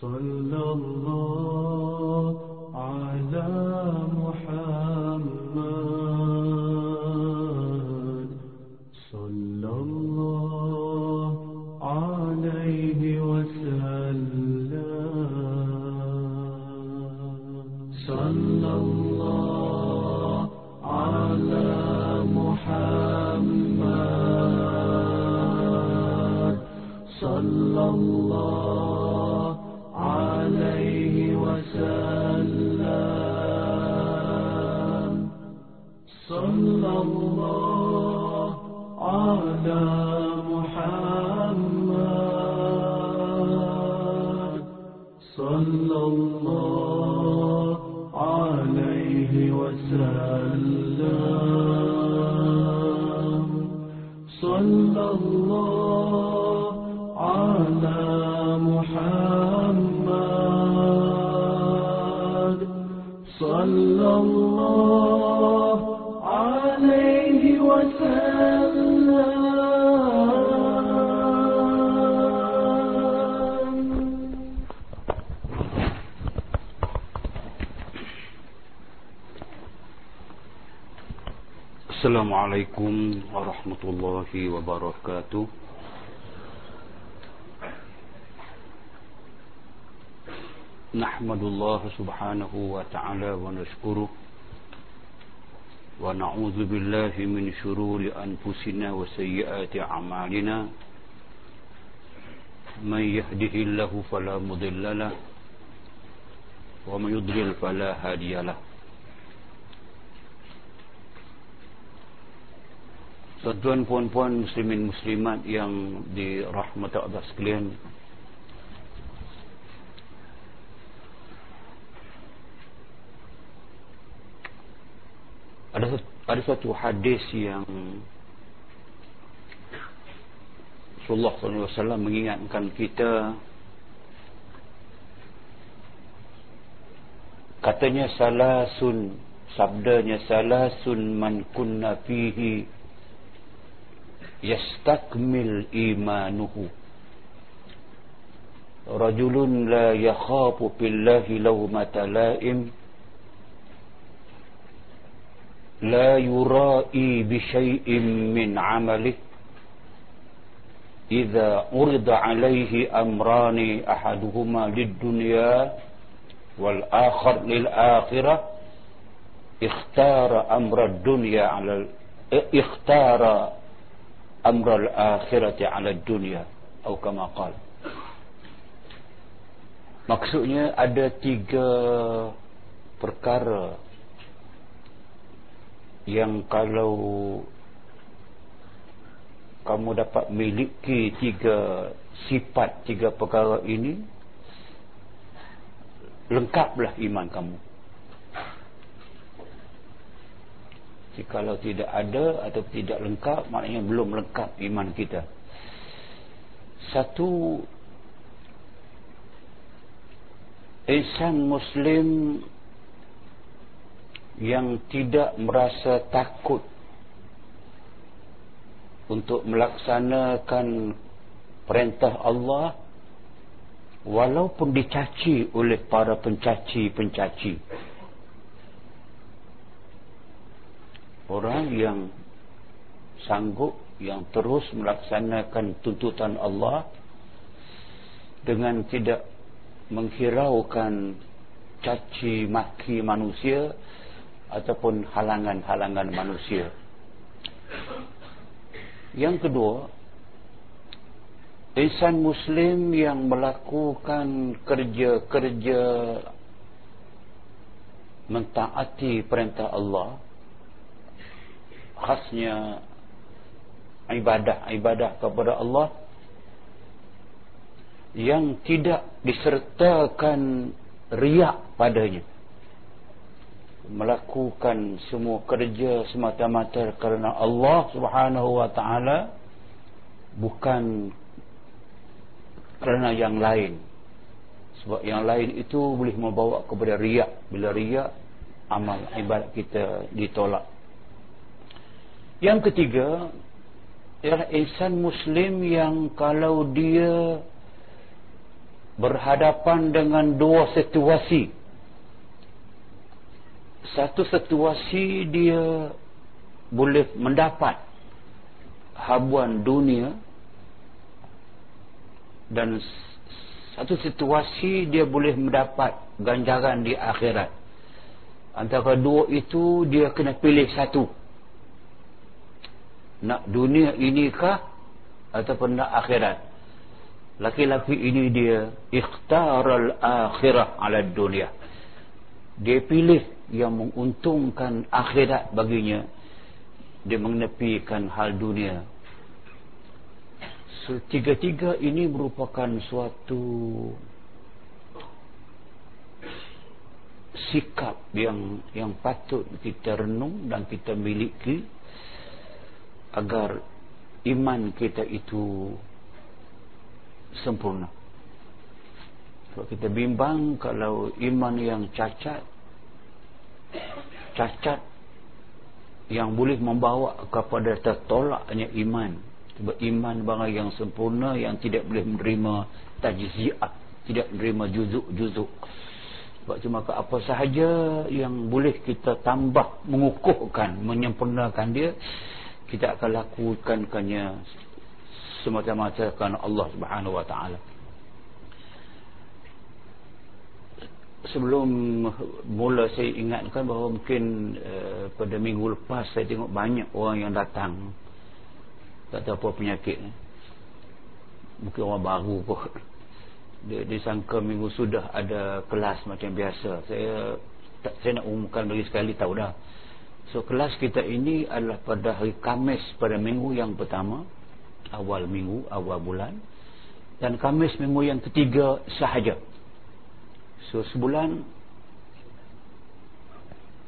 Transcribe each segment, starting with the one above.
صلى الله بالله من شرور أنفسنا وسيئات أعمالنا من يهده الله فلا مضل له ومن يضلل فلا هادي له Tuan-tuan puan-puan muslimin muslimat yang dirahmati Allah sekalian ada satu hadis yang Rasulullah SAW mengingatkan kita. Katanya salah sun sabdanya salah sun man kunna fihi yastakmil imanuhu. Rajulun la yakhafu billahi lawmata matalaim لا يرائي بشيء من عمله. إذا عرض عليه أمران أحدهما للدنيا والآخر للآخرة اختار أمر الدنيا على اختار amral akhirati ala dunia atau kama qala maksudnya ada tiga perkara. Yang kalau kamu dapat miliki tiga sifat tiga perkara ini lengkaplah iman kamu. Jikalau tidak ada atau tidak lengkap Maknanya belum lengkap iman kita. Satu Insan Muslim Yang tidak merasa takut Untuk melaksanakan Perintah Allah Walaupun dicaci oleh para pencaci-pencaci. Orang yang sanggup yang terus melaksanakan tuntutan Allah dengan tidak menghiraukan caci maki manusia ataupun halangan-halangan manusia. Yang kedua, insan muslim yang melakukan kerja-kerja mentaati perintah Allah khasnya ibadah-ibadah kepada Allah yang tidak disertakan riak padanya melakukan semua kerja semata-mata kerana Allah Subhanahu wa taala bukan kerana yang lain. Sebab yang lain itu boleh membawa kepada riak. Bila riak amal ibadat kita ditolak. Yang ketiga ialah insan muslim yang kalau dia berhadapan dengan dua situasi satu situasi dia boleh mendapat habuan dunia dan satu situasi dia boleh mendapat ganjaran di akhirat. Antara dua itu dia kena pilih satu. Nak dunia inikah ataupun nak akhirat? Laki-laki ini dia ikhtaral akhirah ala dunia. Dia pilih yang menguntungkan akhirat baginya dia mengenepikan hal dunia. So, tiga-tiga ini merupakan suatu sikap yang yang patut kita renung dan kita miliki agar iman kita itu sempurna. Kalau kita bimbang kalau iman yang cacat cacat yang boleh membawa kepada tertolaknya iman. Iman barang yang sempurna yang tidak boleh menerima tajziah tidak menerima juzuk-juzuk. Sebab cuma ke apa sahaja yang boleh kita tambah mengukuhkan menyempurnakan dia kita akan lakukannya semata-mata kerana Allah Subhanahu wa taala sebelum mula saya ingatkan bahawa mungkin uh, pada minggu lepas saya tengok banyak orang yang datang. Tak tahu apa penyakit. Mungkin orang baru kot dia disangka minggu sudah ada kelas macam biasa. Saya tak saya nak umumkan lagi sekali tahu dah. So kelas kita ini adalah pada hari Kamis pada minggu yang pertama awal minggu awal bulan. Dan Kamis minggu yang ketiga sahaja so sebulan?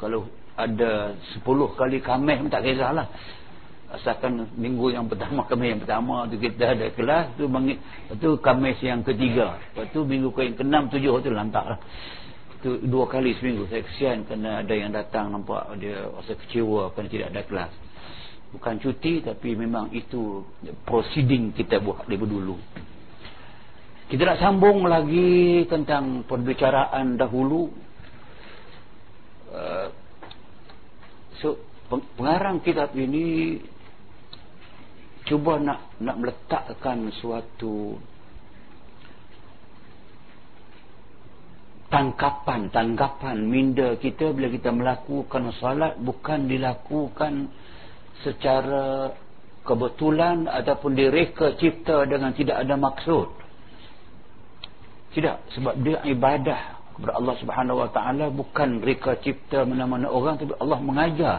Kalau ada 10 kali Kamis tak kisahlah. Asalkan minggu yang pertama Khamis yang pertama tu kita ada kelas tu bangit tu Khamis yang ketiga. Lepas tu minggu ke yang keenam tujuh tu lantak lah. Tu dua kali seminggu. Saya kesian kerana ada yang datang nampak dia rasa kecewa kerana tidak ada kelas. Bukan cuti tapi memang itu proceeding kita buat dari dulu kita nak sambung lagi tentang perbicaraan dahulu. Uh, so pengarang kitab ini cuba nak nak meletakkan suatu tangkapan tanggapan minda kita bila kita melakukan salat bukan dilakukan secara kebetulan ataupun direka cipta dengan tidak ada maksud tidak sebab dia ibadah kepada Allah Subhanahu Wa Taala bukan reka cipta mana-mana orang tapi Allah mengajar.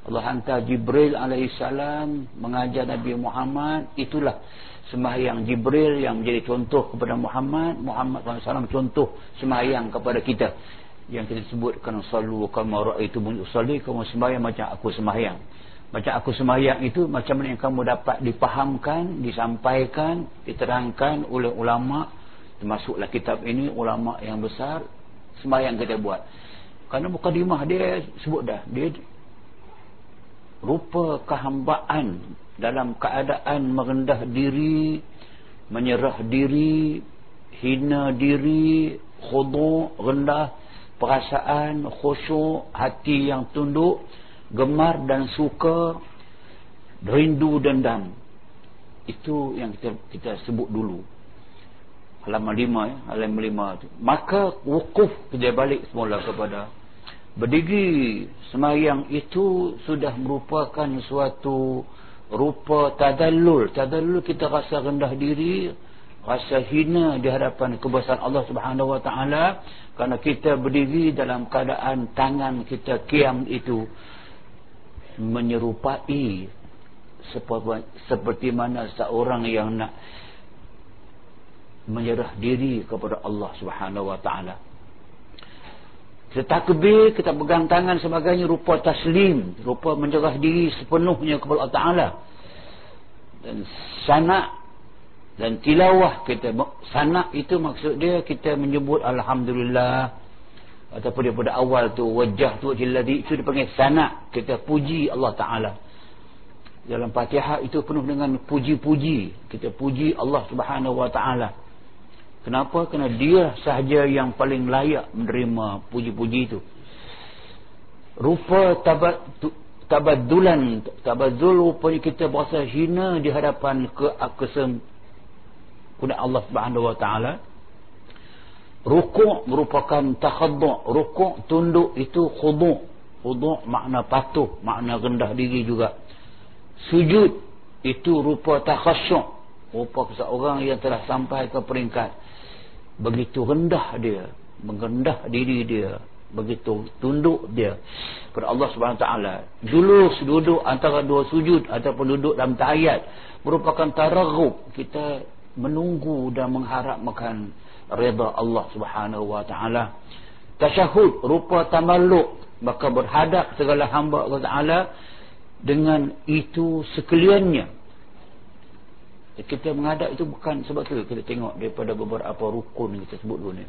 Allah hantar Jibril alaihissalam mengajar Nabi Muhammad. Itulah sembahyang Jibril yang menjadi contoh kepada Muhammad. Muhammad SAW contoh sembahyang kepada kita. Yang kita sebutkan salu kama raaitu mun usalli kamu sembahyang macam aku sembahyang. Macam aku sembahyang itu macam mana yang kamu dapat dipahamkan disampaikan diterangkan oleh ulama termasuklah kitab ini ulama yang besar sembahyang kita buat. Kerana mukadimah dia sebut dah dia rupa kehambaan dalam keadaan merendah diri menyerah diri hina diri khudu rendah perasaan khusyuk hati yang tunduk gemar dan suka rindu dendam. Itu yang kita kita sebut dulu halaman lima ya, halaman lima tu. Maka wukuf dia balik semula kepada berdiri semayang itu sudah merupakan suatu rupa tadallul. Tadallul kita rasa rendah diri rasa hina di hadapan kebesaran Allah Subhanahu wa taala kerana kita berdiri dalam keadaan tangan kita kiam itu menyerupai seperti, seperti mana seorang yang nak menyerah diri kepada Allah Subhanahu wa taala. Kita takbir, kita pegang tangan sebagainya rupa taslim, rupa menyerah diri sepenuhnya kepada Allah Ta'ala. Dan sanak dan tilawah kita sanak itu maksud dia kita menyebut Alhamdulillah. Ataupun daripada awal tu wajah tu jiladi itu dipanggil sanak kita puji Allah Ta'ala. Dalam fatihah itu penuh dengan puji-puji kita puji Allah Subhanahu Wa Ta'ala kenapa? Kerana dia sahaja yang paling layak menerima puji-puji itu. Rupa tabat tabadulan tabadzul rupanya kita berasa hina di hadapan ke kesem kepada Allah Subhanahu wa taala. Rukuk merupakan takhaddu' rukuk tunduk itu khudu' khudu' makna patuh makna rendah diri juga. Sujud itu rupa takhasyuk rupa seorang yang telah sampai ke peringkat begitu rendah dia mengendah diri dia begitu tunduk dia kepada Allah Subhanahu taala. Julus duduk antara dua sujud ataupun duduk dalam tahiyat merupakan taraghub. Kita menunggu dan mengharapkan redha Allah Subhanahu wa taala. Tasyahud rupa tamalluk maka berhadap segala hamba Allah taala dengan itu sekaliannya kita menghadap itu bukan sebab tu kita tengok daripada beberapa rukun kita sebut dulu ni.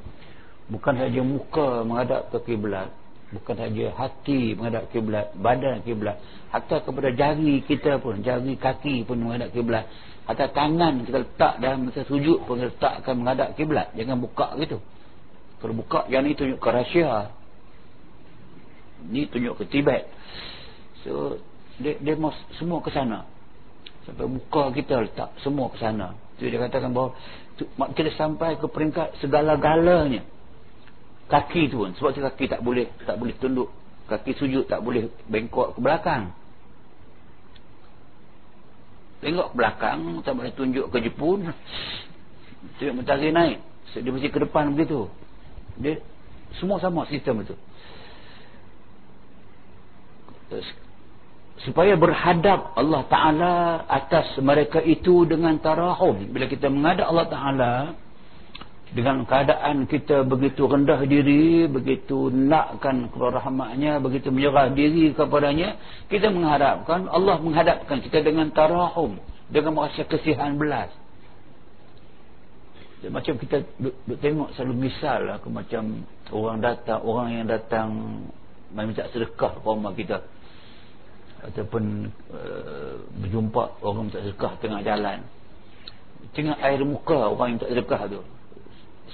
Bukan saja muka menghadap ke kiblat bukan saja hati menghadap kiblat badan kiblat hatta kepada jari kita pun jari kaki pun menghadap kiblat. Hatta tangan kita letak dalam masa sujud pun kita letakkan menghadap kiblat. Jangan buka gitu. Kalau buka yang ni tunjuk ke rahsia ni tunjuk ke Tibet. So dia, dia semua ke sana sampai buka kita letak semua ke sana. Tu dia katakan bahawa kita sampai ke peringkat segala-galanya. Kaki tu pun sebab kaki tak boleh tak boleh tunduk. Kaki sujud tak boleh bengkok ke belakang. Tengok belakang tak boleh tunjuk ke Jepun. Tunjuk mentari naik. Dia mesti ke depan begitu. Dia semua sama sistem itu supaya berhadap Allah Ta'ala atas mereka itu dengan tarahum. Bila kita menghadap Allah Ta'ala dengan keadaan kita begitu rendah diri begitu nakkan kepada rahmatnya begitu menyerah diri kepadanya kita mengharapkan Allah menghadapkan kita dengan tarahum dengan merasa kesihan belas. Macam kita tengok selalu misal lah macam orang datang orang yang datang minta sedekah rumah kita ataupun uh, berjumpa orang minta sedekah tengah jalan. Tengok air muka orang yang minta sedekah tu.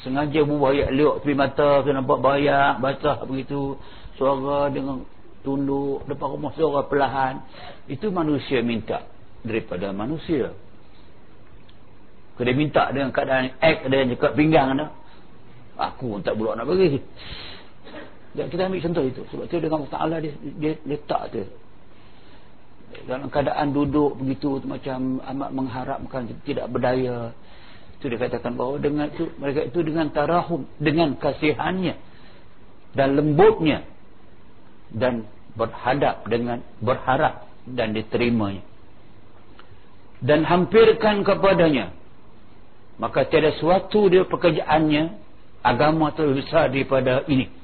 Sengaja ayat liuk tepi mata saya nampak bayak basah begitu. Suara dengan tunduk depan rumah suara perlahan. Itu manusia minta daripada manusia. Kalau dia minta dengan keadaan act dia cakap pinggang dah. Aku tak boleh nak bagi. Dan kita ambil contoh itu. Sebab tu dengan Allah dia, dia letak tu dalam keadaan duduk begitu macam amat mengharapkan tidak berdaya. Itu dikatakan bahawa dengan itu mereka itu dengan tarahum dengan kasihannya dan lembutnya dan berhadap dengan berharap dan diterimanya. Dan hampirkan kepadanya. Maka tiada suatu dia pekerjaannya agama terlalu besar daripada ini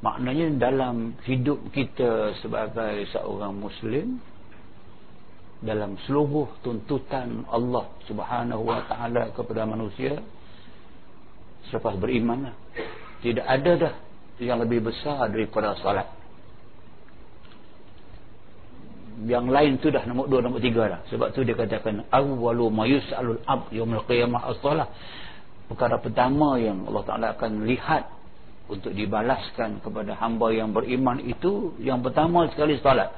maknanya dalam hidup kita sebagai seorang muslim dalam seluruh tuntutan Allah subhanahu wa ta'ala kepada manusia selepas beriman tidak ada dah yang lebih besar daripada salat yang lain tu dah nombor dua, nombor tiga dah. Sebab tu dia katakan awwalu ma yus'alul ab yaumil qiyamah as-salah. Perkara pertama yang Allah Ta'ala akan lihat untuk dibalaskan kepada hamba yang beriman itu yang pertama sekali salat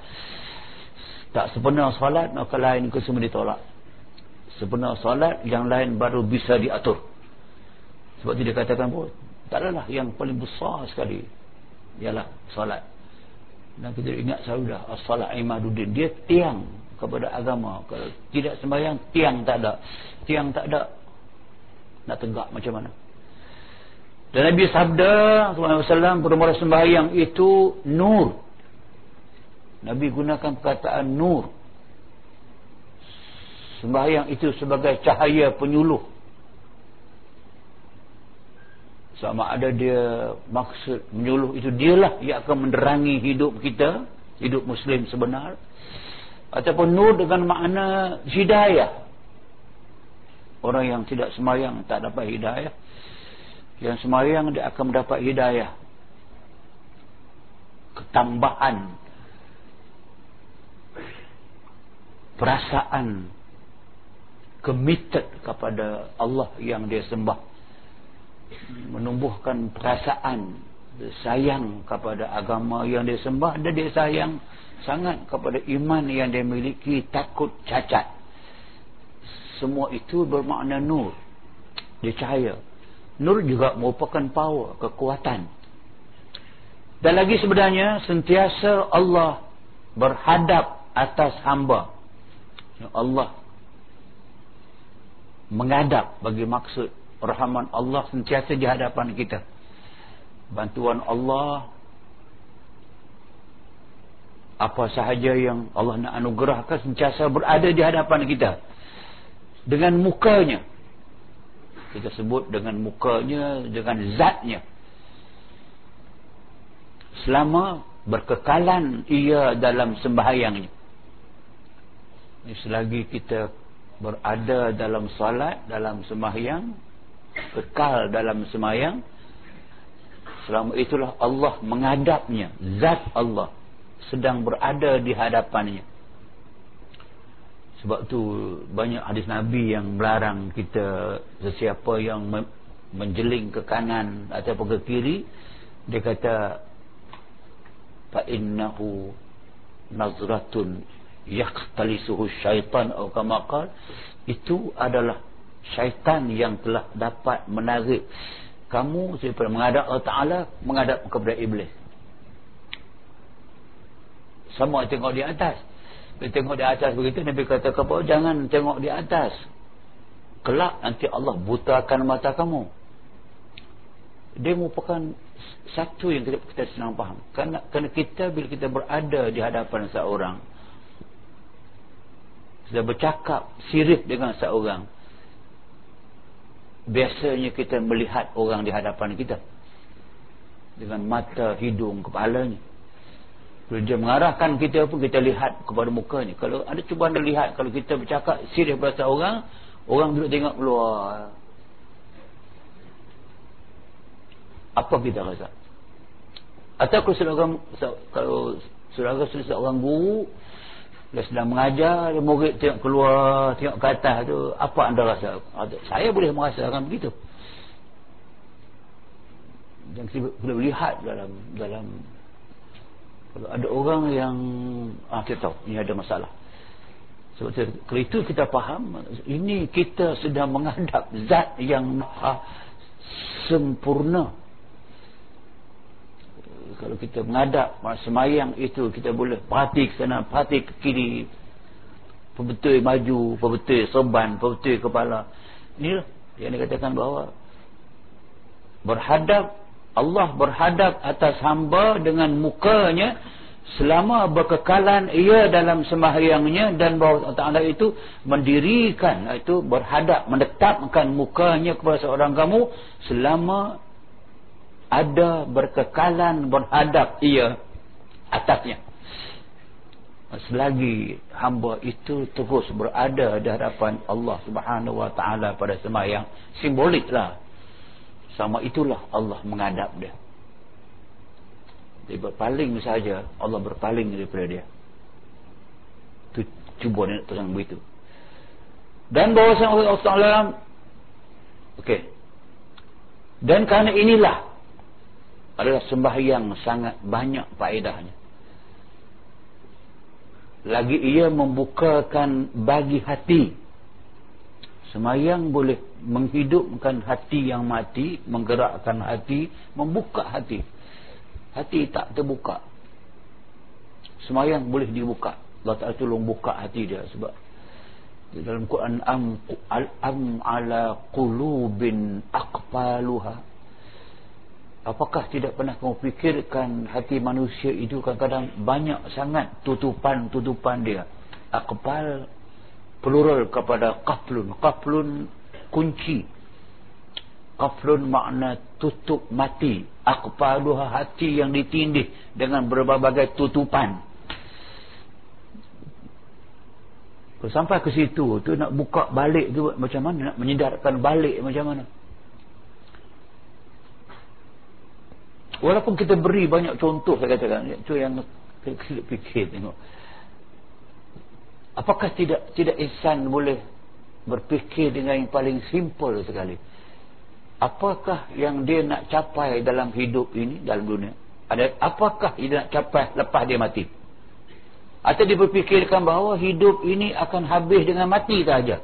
tak sebenar solat maka lain ke semua ditolak. Sebenar solat yang lain baru bisa diatur. Sebab itu dia katakan pun tak adalah yang paling besar sekali ialah solat. Dan kita ingat selalu dah solat imaduddin dia tiang kepada agama. Kalau tidak sembahyang tiang tak ada. Tiang tak ada. Nak tegak macam mana dan Nabi sabda SAW bermula sembahyang itu nur. Nabi gunakan perkataan nur. Sembahyang itu sebagai cahaya penyuluh. Sama ada dia maksud menyuluh itu dialah yang akan menerangi hidup kita hidup muslim sebenar. Ataupun nur dengan makna hidayah. Orang yang tidak sembahyang tak dapat hidayah yang sembahyang dia akan mendapat hidayah. Ketambahan perasaan. Committed kepada Allah yang dia sembah. Menumbuhkan perasaan. Sayang kepada agama yang dia sembah. Dan dia sayang sangat kepada iman yang dia miliki. Takut cacat. Semua itu bermakna nur. Dia cahaya nur juga merupakan power kekuatan. Dan lagi sebenarnya sentiasa Allah berhadap atas hamba. Allah. Menghadap bagi maksud rahman Allah sentiasa di hadapan kita. Bantuan Allah apa sahaja yang Allah nak anugerahkan sentiasa berada di hadapan kita. Dengan mukanya kita sebut dengan mukanya dengan zatnya. Selama berkekalan ia dalam sembahyangnya. Selagi kita berada dalam salat dalam sembahyang kekal dalam sembahyang selama itulah Allah menghadapnya zat Allah sedang berada di hadapannya sebab tu banyak hadis Nabi yang melarang kita sesiapa yang menjeling ke kanan atau ke kiri dia kata fa innahu nazratun yaqtalisuhu syaitan atau kama itu adalah syaitan yang telah dapat menarik kamu daripada menghadap Allah Ta'ala menghadap kepada Iblis. Sama tengok di atas bila tengok di atas begitu Nabi kata kepada jangan tengok di atas. Kelak nanti Allah butakan mata kamu. Dia merupakan satu yang kita, kita senang faham. Kerana, kerana kita bila kita berada di hadapan seorang sudah bercakap sirih dengan seorang biasanya kita melihat orang di hadapan kita dengan mata, hidung, kepalanya bila dia mengarahkan kita pun kita lihat kepada mukanya. Kalau ada cuba anda lihat kalau kita bercakap sirih pada orang orang duduk tengok keluar. Apa kita rasa? Atau kalau seorang kalau saudara seorang guru dia sedang mengajar dia murid tengok keluar tengok ke atas tu apa anda rasa? Saya boleh merasakan begitu. Dan kita boleh lihat dalam dalam kalau ada orang yang ah, kita tahu ini ada masalah. Sebab itu, kita faham ini kita sedang menghadap zat yang maha sempurna. Kalau kita menghadap semayang itu kita boleh perhati ke sana perhati ke kiri. Perbetul maju perbetul serban perbetul kepala. Inilah yang dikatakan bahawa berhadap Allah berhadap atas hamba dengan mukanya selama berkekalan ia dalam sembahyangnya dan bahawa Ta'ala itu mendirikan itu berhadap menetapkan mukanya kepada seorang kamu selama ada berkekalan berhadap ia atasnya. Selagi hamba itu terus berada di hadapan Allah subhanahu wa ta'ala pada semayang simboliklah sama itulah Allah menghadap dia. Dia berpaling saja Allah berpaling daripada dia. Itu cuba dia nak terang begitu. Dan bahawa Allah Ta'ala ok dan kerana inilah adalah sembahyang sangat banyak faedahnya. Lagi ia membukakan bagi hati sembahyang boleh menghidupkan hati yang mati menggerakkan hati membuka hati. Hati tak terbuka. Sembahyang boleh dibuka. Allah Ta'ala tolong buka hati dia sebab dalam Quran am, am ala qulubin aqpaluha apakah tidak pernah kamu fikirkan hati manusia itu kadang-kadang banyak sangat tutupan-tutupan dia? Akbal plural kepada qaflun. Qaflun kunci. Qaflun makna tutup mati. Akbaluha hati yang ditindih dengan berbagai tutupan. Sampai ke situ tu nak buka balik tu macam mana? Nak menyedarkan balik macam mana? Walaupun kita beri banyak contoh saya katakan, itu yang kita fikir tengok. Apakah tidak tidak insan boleh berfikir dengan yang paling simple sekali? apakah yang dia nak capai dalam hidup ini dalam dunia ada apakah dia nak capai lepas dia mati atau dia berfikirkan bahawa hidup ini akan habis dengan mati sahaja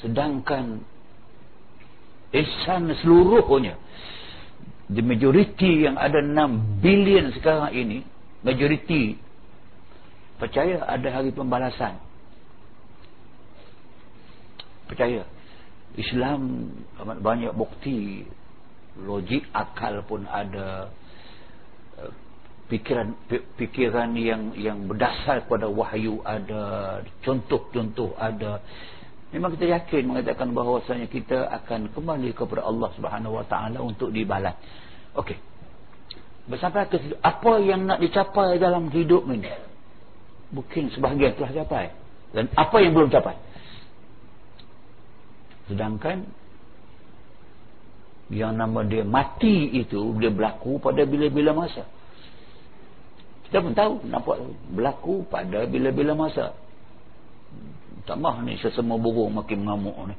sedangkan ihsan seluruhnya the majority yang ada 6 bilion sekarang ini majority percaya ada hari pembalasan. Percaya. Islam amat banyak bukti. Logik akal pun ada. Pikiran pikiran yang yang berdasar kepada wahyu ada. Contoh-contoh ada. Memang kita yakin mengatakan bahawasanya kita akan kembali kepada Allah Subhanahu Wa Taala untuk dibalas. Okey. Bersampai ke apa yang nak dicapai dalam hidup ini mungkin sebahagian telah capai dan apa yang belum capai sedangkan yang nama dia mati itu dia berlaku pada bila-bila masa kita pun tahu nampak berlaku pada bila-bila masa. Tambah ni sesama burung makin mengamuk ni.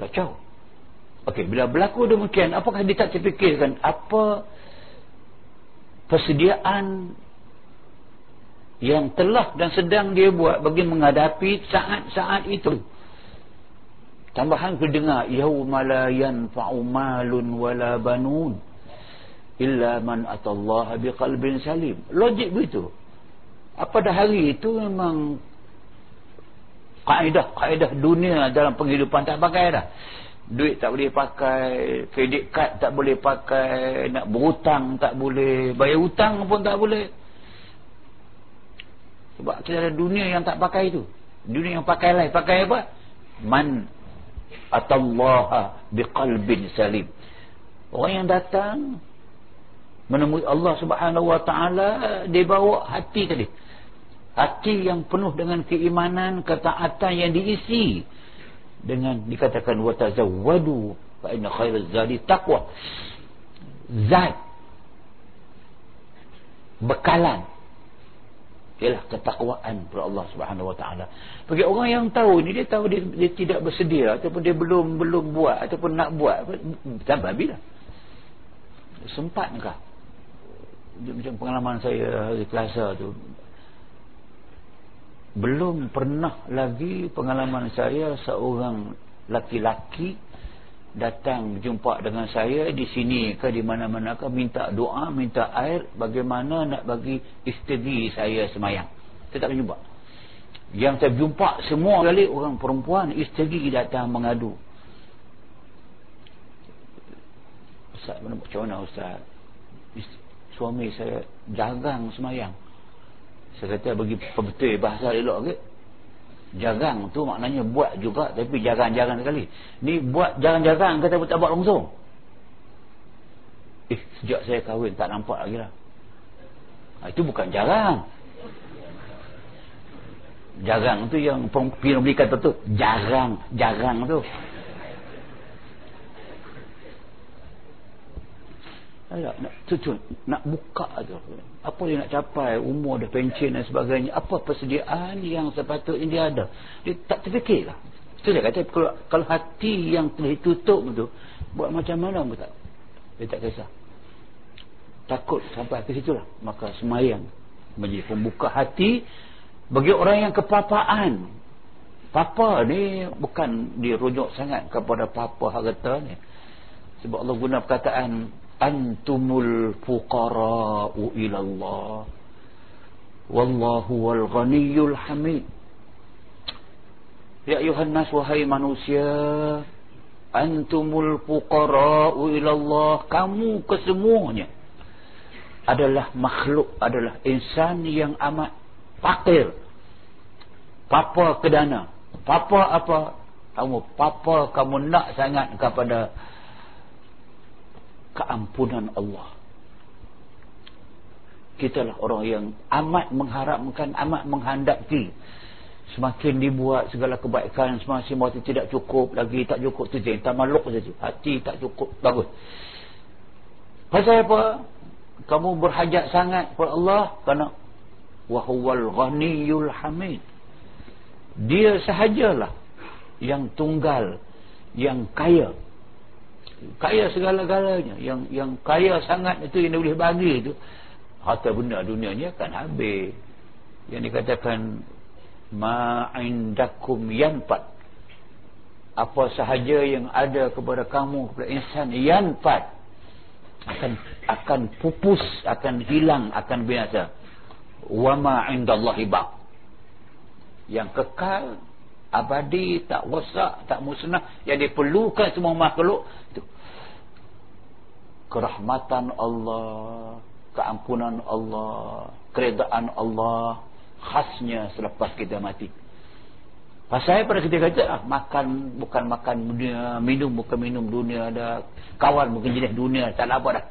Kacau. Okey, bila berlaku demikian, apakah dia tak terfikirkan apa persediaan yang telah dan sedang dia buat bagi menghadapi saat-saat itu. Tambahan kita dengar yauma la yanfa'u malun wala banun illa man atallaha biqalbin salim. Logik begitu. Apa dah hari itu memang kaedah kaedah dunia dalam penghidupan tak pakai dah. Duit tak boleh pakai kredit kad tak boleh pakai nak berhutang tak boleh bayar hutang pun tak boleh sebab kita ada dunia yang tak pakai itu dunia yang pakai lah pakai apa? Man atallaha biqalbin salim. Orang yang datang menemui Allah Subhanahu wa taala dia bawa hati tadi. Hati yang penuh dengan keimanan ketaatan yang diisi dengan dikatakan wa tazawwadu fa inna khairaz zadi taqwa. Zat. Bekalan ialah ketakwaan kepada Allah Subhanahu wa taala. Bagi orang yang tahu ni dia tahu dia, dia tidak bersedia ataupun dia belum belum buat ataupun nak buat tambah bila. Sempat engkau macam pengalaman saya hari Selasa tu belum pernah lagi pengalaman saya seorang laki-laki datang berjumpa dengan saya di sini ke di mana-mana ke minta doa minta air bagaimana nak bagi isteri saya semayang. Saya tak berjumpa yang saya jumpa semua kali orang perempuan isteri datang mengadu. Ustaz macam mana Ustaz? Suami saya jarang semayang. Saya kata bagi betul bahasa elok ke jarang tu maknanya buat juga tapi jarang-jarang sekali. Ni buat jarang-jarang kata tak buat langsung? Eh sejak saya kahwin tak nampak lagi lah. Ha, itu bukan jarang. Jarang tu yang perempuan beli kata tu. Jarang jarang tu nak, nak cucun nak buka tu. Apa dia nak capai? Umur dah pencen dan sebagainya. Apa persediaan yang sepatutnya dia ada? Dia tak terfikir lah. Itu dia kata kalau, kalau hati yang telah ditutup tu buat macam mana pun tak. Dia tak kisah. Takut sampai ke situ lah. Maka semayang. Menjadi pembuka hati bagi orang yang kepapaan. Papa ni bukan dirujuk sangat kepada papa harta ni. Sebab Allah guna perkataan antumul fuqara'u ila Allah wallahu wal ghaniyul hamid ya ayuhan nas wahai manusia antumul fuqara'u ila Allah kamu kesemuanya adalah makhluk adalah insan yang amat fakir. Papa kedana papa apa kamu papa kamu nak sangat kepada keampunan Allah. Kita lah orang yang amat mengharapkan amat menghendaki semakin dibuat segala kebaikan semakin mati tidak cukup lagi tak cukup tu je tamaluk saja hati tak cukup bagus. Pasal apa? Kamu berhajat sangat kepada Allah kerana wahwal ghaniyul hamid. Dia sahajalah yang tunggal yang kaya kaya segala-galanya. Yang yang kaya sangat itu yang dia boleh bagi itu harta benda dunia ni akan habis. Yang dikatakan ma'indakum yanfat. Apa sahaja yang ada kepada kamu kepada insan yanfat. Akan akan pupus akan hilang akan binasa wa ma'indallahi baq. Yang kekal abadi tak wasak tak musnah. Yang diperlukan semua makhluk. Itu. Kerahmatan Allah keampunan Allah keredaan Allah khasnya selepas kita mati. Pasal pada ketika itu ah, makan bukan makan dunia minum bukan minum dunia ada kawan bukan jenis dunia tak apa dah.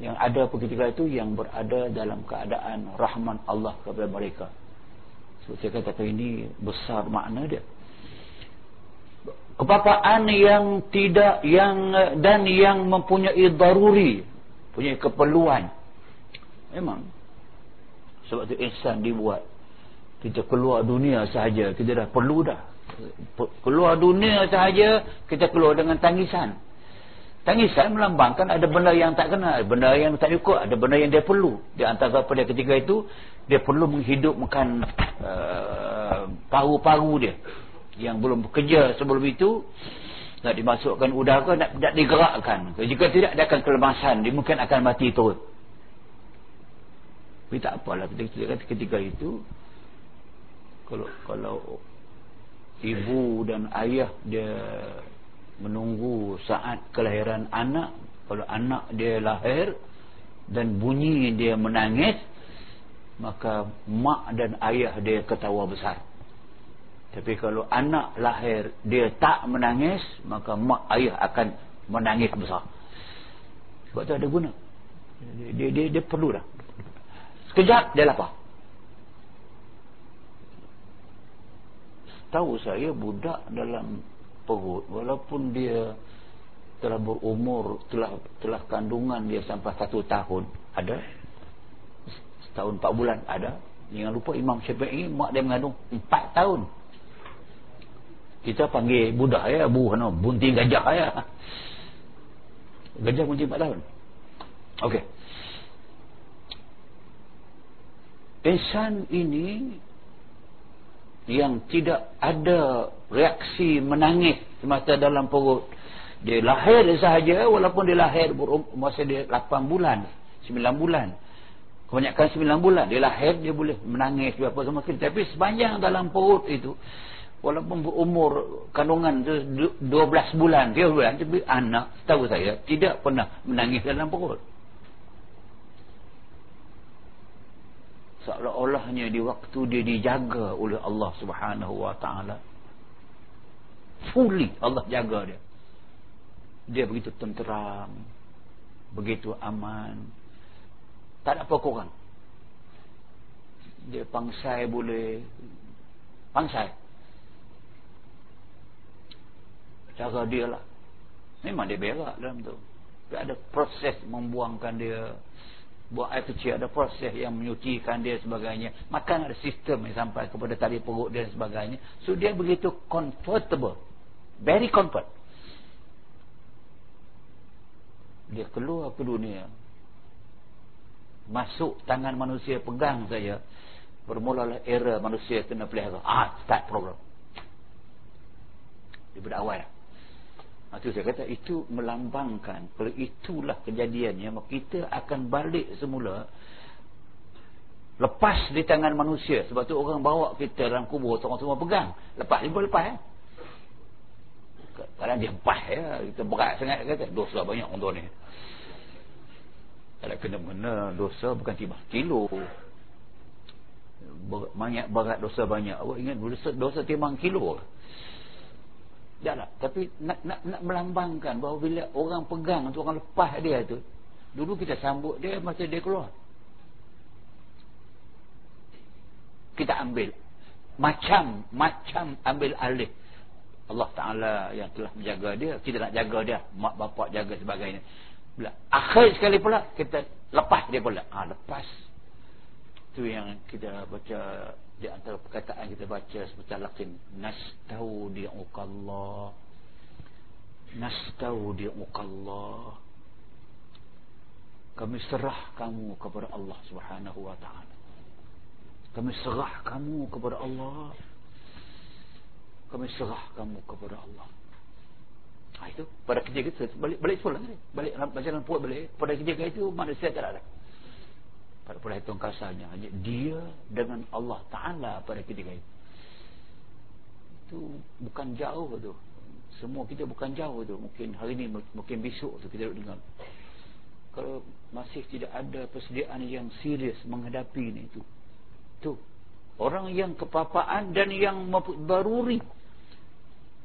Yang ada ketika itu yang berada dalam keadaan rahman Allah kepada mereka saya kata ini besar makna dia. Kebapaan yang tidak yang dan yang mempunyai daruri, punya keperluan. Memang. Sebab itu insan dibuat. Kita keluar dunia sahaja kita dah perlu dah. Keluar dunia sahaja kita keluar dengan tangisan. Tangisan melambangkan ada benda yang tak kena benda yang tak cukup ada benda yang dia perlu. Di antara pada ketika itu dia perlu menghidupkan uh, paru-paru dia yang belum bekerja sebelum itu nak dimasukkan udara nak, nak digerakkan. Jika tidak dia akan kelemasan dia mungkin akan mati terus tapi tak apalah ketika, ketika itu kalau kalau ibu dan ayah dia menunggu saat kelahiran anak kalau anak dia lahir dan bunyi dia menangis maka mak dan ayah dia ketawa besar. Tapi kalau anak lahir dia tak menangis maka mak ayah akan menangis besar. Sebab tu ada guna. Dia dia, dia perlu dah sekejap dia lapar. Tahu saya budak dalam perut walaupun dia telah berumur telah telah kandungan dia sampai satu tahun ada tahun 4 bulan. Ada. Jangan lupa Imam Syafi'i mak dia mengandung 4 tahun. Kita panggil budak ya bu no, bunting gajah ya. Gajah bunting 4 tahun. Okey. insan ini yang tidak ada reaksi menangis semasa dalam perut. Dia lahir sahaja walaupun dia lahir masa dia 8 bulan 9 bulan kebanyakan 9 bulan dia lahir dia boleh menangis apa semua tapi sepanjang dalam perut itu walaupun berumur kandungan 12 bulan 3 bulan tapi anak tahu saya tidak pernah menangis dalam perut. Seolah-olahnya di waktu dia dijaga oleh Allah subhanahu wa ta'ala fully Allah jaga dia. Dia begitu tenteram begitu aman tak ada apa kurang dia pangsai boleh. Pangsai? Cara dia lah. Memang dia berak dalam tu. Dia ada proses membuangkan dia. Buat air kecil ada proses yang menyucikan dia sebagainya. Makan ada sistem yang sampai kepada tali perut dia dan sebagainya. So dia begitu comfortable. Very comfort. Dia keluar ke dunia masuk tangan manusia pegang saja bermulalah era manusia kena pelihara. Ah start program. Daripada awal itu saya kata itu melambangkan. Kalau itulah kejadiannya kita akan balik semula lepas di tangan manusia. Sebab tu orang bawa kita dalam kubur orang semua pegang. Lepas dia boleh lepas ya kadang dia lepas ya. Kita berat sangat kata. Dosa banyak untuk ni kalau kena-mena dosa bukan tiba kilo. Banyak berat dosa banyak. Awak ingat dosa, dosa timbang kilo. Tak tapi nak, nak, nak melambangkan bahawa bila orang pegang tu orang lepas dia tu dulu kita sambut dia masa dia keluar. Kita ambil. Macam macam ambil alih. Allah Ta'ala yang telah menjaga dia kita nak jaga dia mak bapak jaga sebagainya bila akhir sekali pula kita lepas dia pula. Ha, lepas. Tu yang kita baca di antara perkataan kita baca seperti lakin nastahu di'ukallah. Nastaudi'uka Allah kami serah kamu kepada Allah Subhanahu wa taala. Kami serah kamu kepada Allah. Kami serah kamu kepada Allah ha, itu. Pada ketiga itu balik balik sekolah ni. Balik bacaan puak balik. Pada ketiga itu manusia tak ada pada pada hitung kasarnya hanya dia dengan Allah Ta'ala pada ketiga itu itu bukan jauh tu. Semua kita bukan jauh tu. Mungkin hari ni mungkin besok tu kita dengar. Kalau masih tidak ada persediaan yang serius menghadapi ni tu tu. Orang yang kepapaan dan yang baruri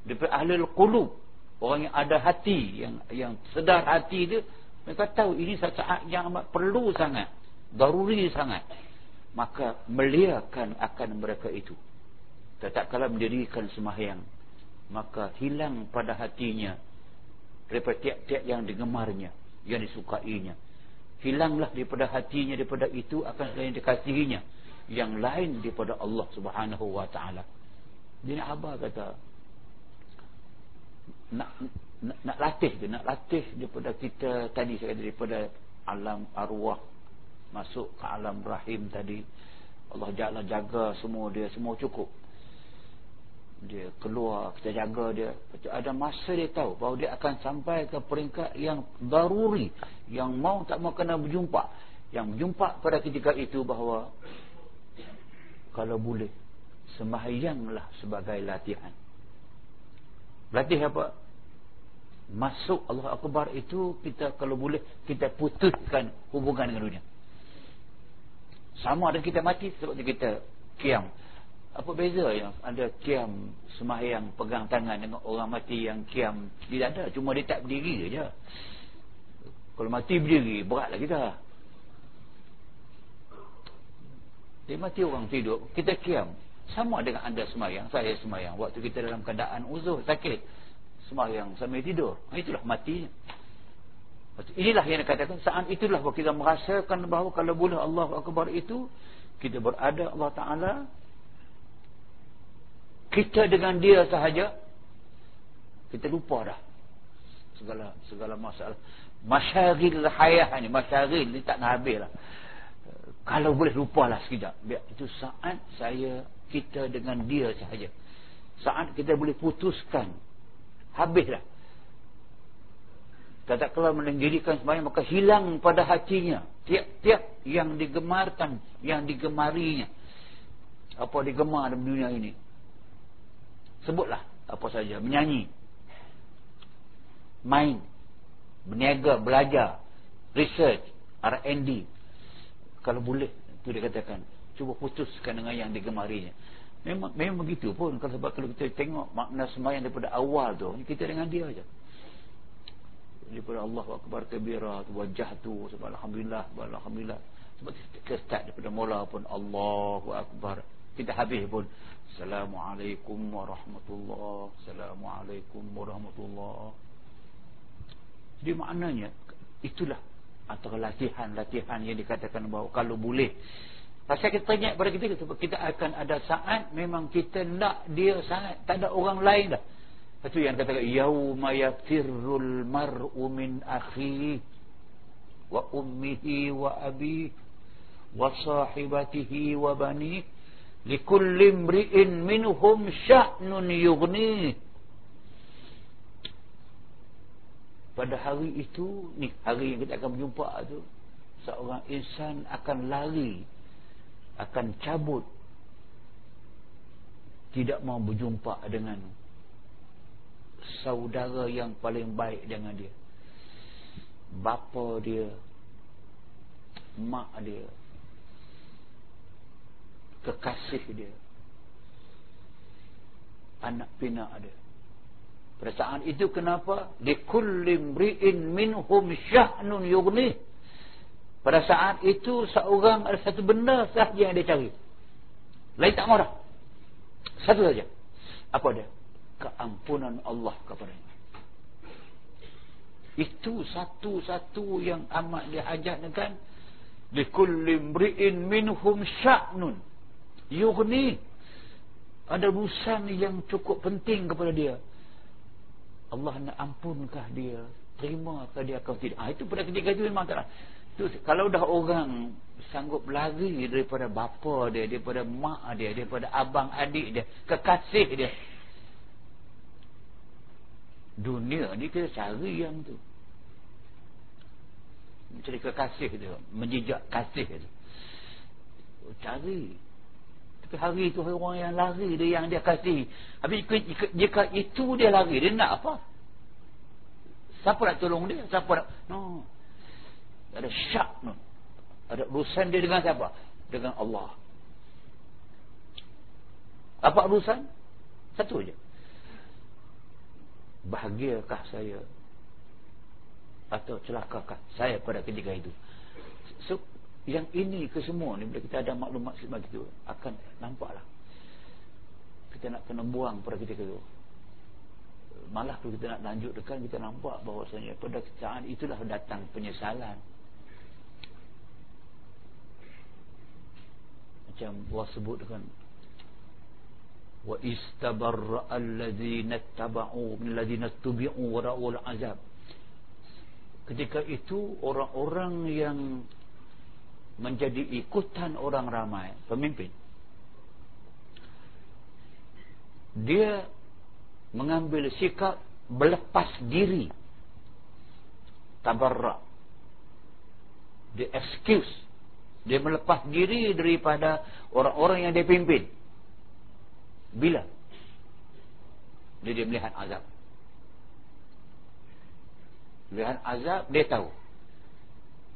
daripada ahli qulub orang yang ada hati yang yang sedar hati dia mereka tahu ini saat yang amat perlu sangat daruri sangat. Maka meliakan akan mereka itu. Tetap kala mendirikan sembahyang maka hilang pada hatinya daripada tiap-tiap yang digemarnya yang disukainya. Hilanglah daripada hatinya daripada itu akan selain dikasihinya. Yang lain daripada Allah Subhanahu wa taala. Jadi abah kata nak nak, nak latih tu nak latih daripada kita tadi saya kata daripada alam arwah masuk ke alam rahim tadi. Allah jaga jaga semua dia semua cukup. Dia keluar kita jaga dia. Ada masa dia tahu bahawa dia akan sampai ke peringkat yang daruri yang mau tak mau kena berjumpa. Yang berjumpa pada ketika itu bahawa kalau boleh sembahyanglah sebagai latihan. Latih apa masuk Allah Akbar itu kita kalau boleh kita putuskan hubungan dengan dunia. Sama ada kita mati sebab kita kiam. Apa beza yang ada kiam semahyang pegang tangan dengan orang mati yang kiam. Tidak ada cuma dia tak berdiri saja. Kalau mati berdiri beratlah kita. Dia mati orang tidur kita kiam. Sama dengan anda semayang saya semayang. Waktu kita dalam keadaan uzur sakit semayang sambil tidur. Itulah matinya inilah yang dikatakan saat itulah bahawa kita merasakan bahawa kalau boleh Allah Akbar itu kita berada Allah Ta'ala kita dengan dia sahaja kita lupa dah segala segala masalah. Masyaril hayah ni masyaril ni tak nak habis lah. Kalau boleh lupalah sekejap. Biar itu saat saya kita dengan dia sahaja. Saat kita boleh putuskan habislah. Tak kalau menendirikan semuanya maka hilang pada hatinya. Tiap-tiap yang digemarkan yang digemarinya. Apa digemar dalam dunia ini? Sebutlah apa saja. Menyanyi. Main. Berniaga belajar. Research. R&D kalau boleh itu dia katakan. Cuba putuskan dengan yang digemarinya memang memang begitu pun. Kalau sebab kalau kita tengok makna sembahyang daripada awal tu kita dengan dia aja. Daripada Allah akbar kabira wajah tu sebab alhamdulillah alhamdulillah sebab kita start daripada mula pun Allahu akbar. Kita habis pun Assalamualaikum warahmatullahi Assalamualaikum warahmatullahi Jadi maknanya Itulah Antara latihan-latihan yang dikatakan bahawa Kalau boleh Pasal kita tanya kepada kita Kita akan ada saat Memang kita nak dia sangat Tak ada orang lain dah. Itu yang katakan Yawma yafirrul mar'u min akhi Wa ummihi wa abi Wa sahibatihi wa banih likulli imri'in minhum sya'nun yughni. Pada hari itu ni hari yang kita akan berjumpa tu seorang insan akan lari akan cabut. Tidak mau berjumpa dengan saudara yang paling baik dengan dia. Bapa dia mak dia kekasih dia anak pinak dia. Perasaan itu kenapa? Likulli mri'in minhum syahnun yughni pada saat itu seorang ada satu benda sahaja yang dia cari. Lain tak marah. Satu saja. Apa dia? Keampunan Allah kepadanya itu satu-satu yang amat dihajarkan. Likulli mri'in minhum syahnun yughni. Ada urusan yang cukup penting kepada dia. Allah nak ampunkah dia? Terimakah dia atau tidak? Ha, itu pada ketika itu memang tak itu, kalau dah orang sanggup lari daripada bapa dia daripada mak dia daripada abang adik dia kekasih dia dunia ni kita cari yang tu. Mencari kekasih tu menjejak kasih tu. Cari. Tapi hari itu orang yang lari dia yang dia kasih habis jika itu dia lari dia nak apa? Siapa nak tolong dia? Siapa nak no ada syak ada urusan dia dengan siapa? Dengan Allah. Apa urusan? Satu je. Bahagiakah saya? Atau celakakah saya pada ketika itu? So, yang ini ke semua ni bila kita ada maklumat sebab itu akan nampaklah kita nak kena buang pada ketika itu. Malah kalau kita nak lanjut dekat kita nampak bahawasanya pada saat itulah datang penyesalan macam Allah sebut dengan wa istabarra alladhina tabau alladhina tubi'u wa ra'ul azab ketika itu orang-orang yang menjadi ikutan orang ramai pemimpin dia mengambil sikap berlepas diri. Tabarra. Dia excuse dia melepas diri daripada orang-orang yang dia pimpin. Bila? Dia, dia melihat azab. Melihat azab dia tahu.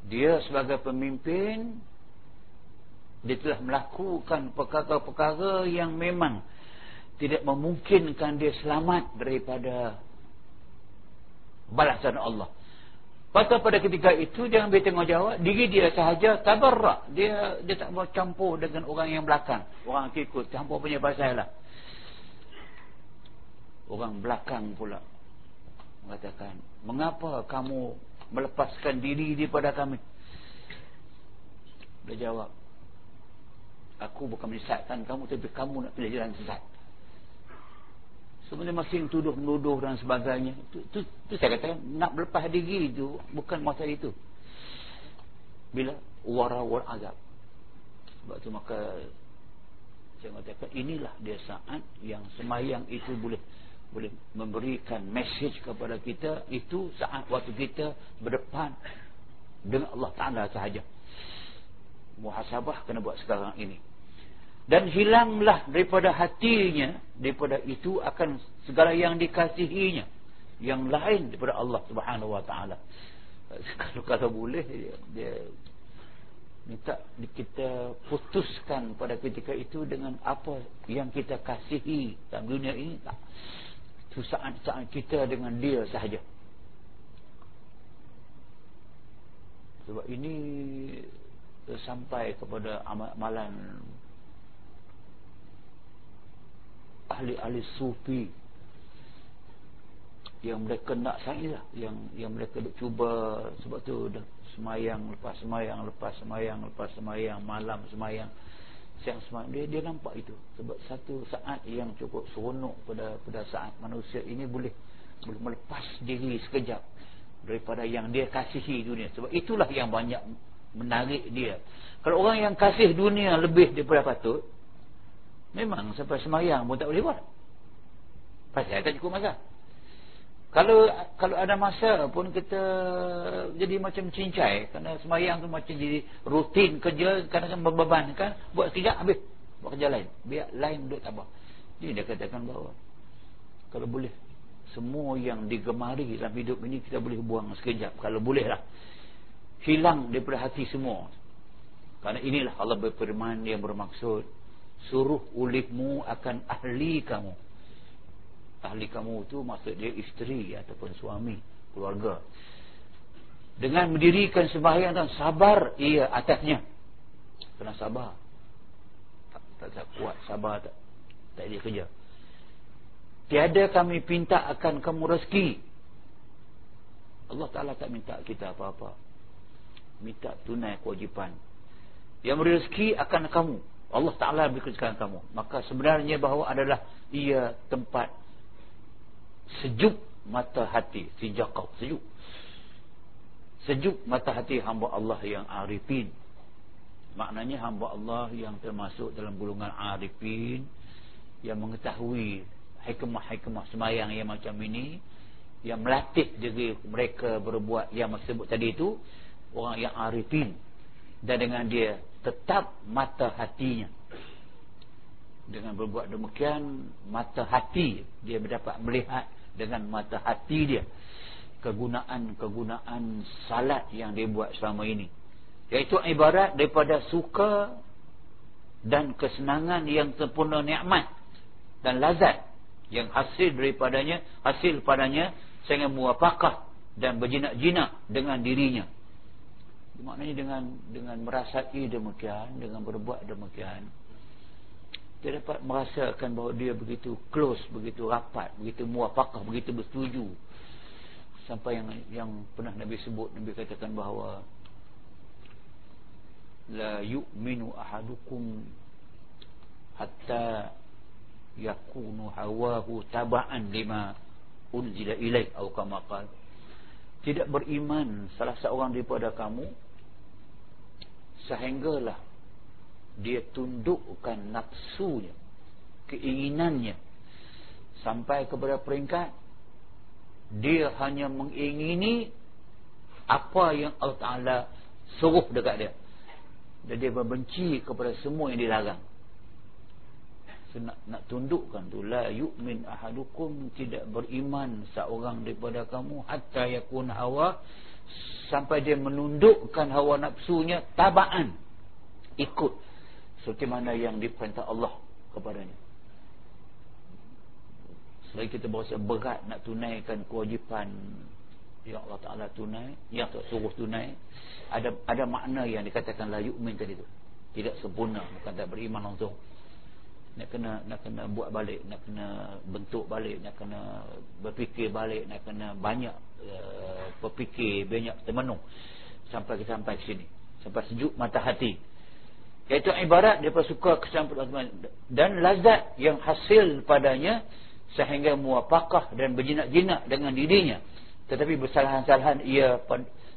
Dia sebagai pemimpin dia telah melakukan perkara-perkara yang memang tidak memungkinkan dia selamat daripada balasan Allah Pasal pada ketika itu dia ambil tanggungjawab diri dia sahaja tabarrak dia dia tak mau campur dengan orang yang belakang. Orang ikut campur punya pasal lah. Orang belakang pula mengatakan mengapa kamu melepaskan diri daripada kami? Dia jawab aku bukan menyesatkan kamu tapi kamu nak pilih jalan sesat sebenarnya masing tuduh menuduh dan sebagainya itu, itu, itu saya katakan nak melepas diri itu bukan masa itu. Bila wara war azab. Sebab itu maka saya mengatakan inilah dia saat yang semayang itu boleh boleh memberikan message kepada kita itu saat waktu kita berdepan dengan Allah Ta'ala sahaja. Muhasabah kena buat sekarang ini dan hilanglah daripada hatinya daripada itu akan segala yang dikasihinya. Yang lain daripada Allah Subhanahu Wa Ta'ala. Kalau kalau boleh dia, dia minta kita putuskan pada ketika itu dengan apa yang kita kasihi dalam dunia ini. Tak. Itu saat-saat kita dengan dia sahaja. Sebab ini sampai kepada amalan ahli-ahli sufi yang mereka nak saya lah yang yang mereka duk cuba. Sebab tu dah semayang lepas semayang lepas semayang lepas semayang malam semayang siang semalam dia dia nampak itu. Sebab satu saat yang cukup seronok pada pada saat manusia ini boleh boleh melepas diri sekejap daripada yang dia kasihi dunia. Sebab itulah yang banyak menarik dia. Kalau orang yang kasih dunia lebih daripada patut memang sampai semayang pun tak boleh buat. Pasal tak cukup masa. Kalau kalau ada masa pun kita jadi macam cincai kerana semayang tu macam jadi rutin kerja kadang-kadang membebankan buat sekejap habis. Buat kerja lain. Biar lain duduk tabah jadi dia katakan bahawa kalau boleh semua yang digemari dalam hidup ini kita boleh buang sekejap. Kalau boleh lah hilang daripada hati semua. Kerana inilah Allah berfirman yang bermaksud suruh ulihmu akan ahli kamu. Ahli kamu tu maksud dia isteri ataupun suami keluarga. Dengan mendirikan sembahyang dan sabar ia atasnya. Kena sabar. Tak, tak, tak kuat sabar tak. Tak dia kerja. Tiada kami pinta akan kamu rezeki. Allah Ta'ala tak minta kita apa-apa. Minta tunai kewajipan. Yang beri rezeki akan kamu Allah Ta'ala beri rezeki kamu. Maka sebenarnya bahawa adalah ia tempat sejuk mata hati si jakau sejuk. Sejuk mata hati hamba Allah yang arifin. Maknanya hamba Allah yang termasuk dalam golongan arifin yang mengetahui hikmah-hikmah semayang yang macam ini yang melatih diri mereka berbuat yang sebut tadi itu orang yang arifin dan dengan dia tetap mata hatinya. Dengan berbuat demikian mata hati dia mendapat melihat dengan mata hati dia kegunaan-kegunaan salat yang dia buat selama ini. Iaitu ibarat daripada suka dan kesenangan yang sempurna nikmat dan lazat yang hasil daripadanya hasil padanya sehingga muapakah dan berjinak-jinak dengan dirinya maknanya dengan dengan merasai demikian dengan berbuat demikian dia dapat merasakan bahawa dia begitu close begitu rapat begitu muapakah begitu bersetuju. Sampai yang yang pernah Nabi sebut Nabi katakan bahawa la yu'minu ahadukum hatta yakunu hawahu taba'an lima unzila ilaih. Atau kama tidak beriman salah seorang daripada kamu sehinggalah dia tundukkan nafsunya keinginannya sampai kepada peringkat dia hanya mengingini apa yang Allah Ta'ala suruh dekat dia. Dan dia membenci kepada semua yang dilarang. So, nak, nak tundukkan tu la yu'min ahadukum tidak beriman seorang daripada kamu hatta yakun hawa sampai dia menundukkan hawa nafsunya tabaan ikut seperti mana yang diperintah Allah kepadanya Selain kita berasa berat nak tunaikan kewajipan yang Allah Ta'ala tunai, yang tak suruh tunai, ada ada makna yang dikatakan la yu'min tadi tu. Tidak sempurna, bukan tak beriman langsung. Nak kena nak kena buat balik, nak kena bentuk balik, nak kena berfikir balik, nak kena banyak uh, berfikir, banyak termenung sampai kita sampai ke sini. Sampai sejuk mata hati. Iaitu ibarat daripada suka kesamputan dan lazat yang hasil padanya sehingga muapakah dan berjinak-jinak dengan dirinya tetapi bersalahan-salahan ia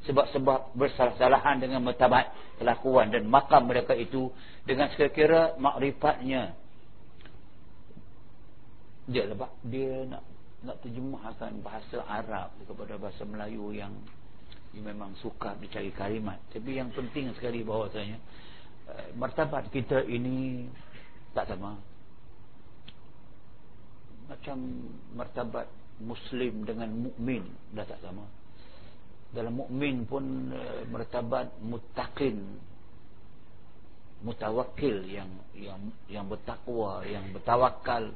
sebab-sebab bersalah-salahan dengan metabat kelakuan dan makam mereka itu dengan sekira-kira makrifatnya dia lebak dia nak nak terjemahkan bahasa Arab kepada bahasa Melayu yang yang memang suka dicari kalimat. Tapi yang penting sekali bahawasanya uh, martabat kita ini tak sama. Macam martabat muslim dengan mukmin dah tak sama. Dalam mukmin pun uh, martabat muttaqin mutawakkil yang yang yang bertakwa yang bertawakal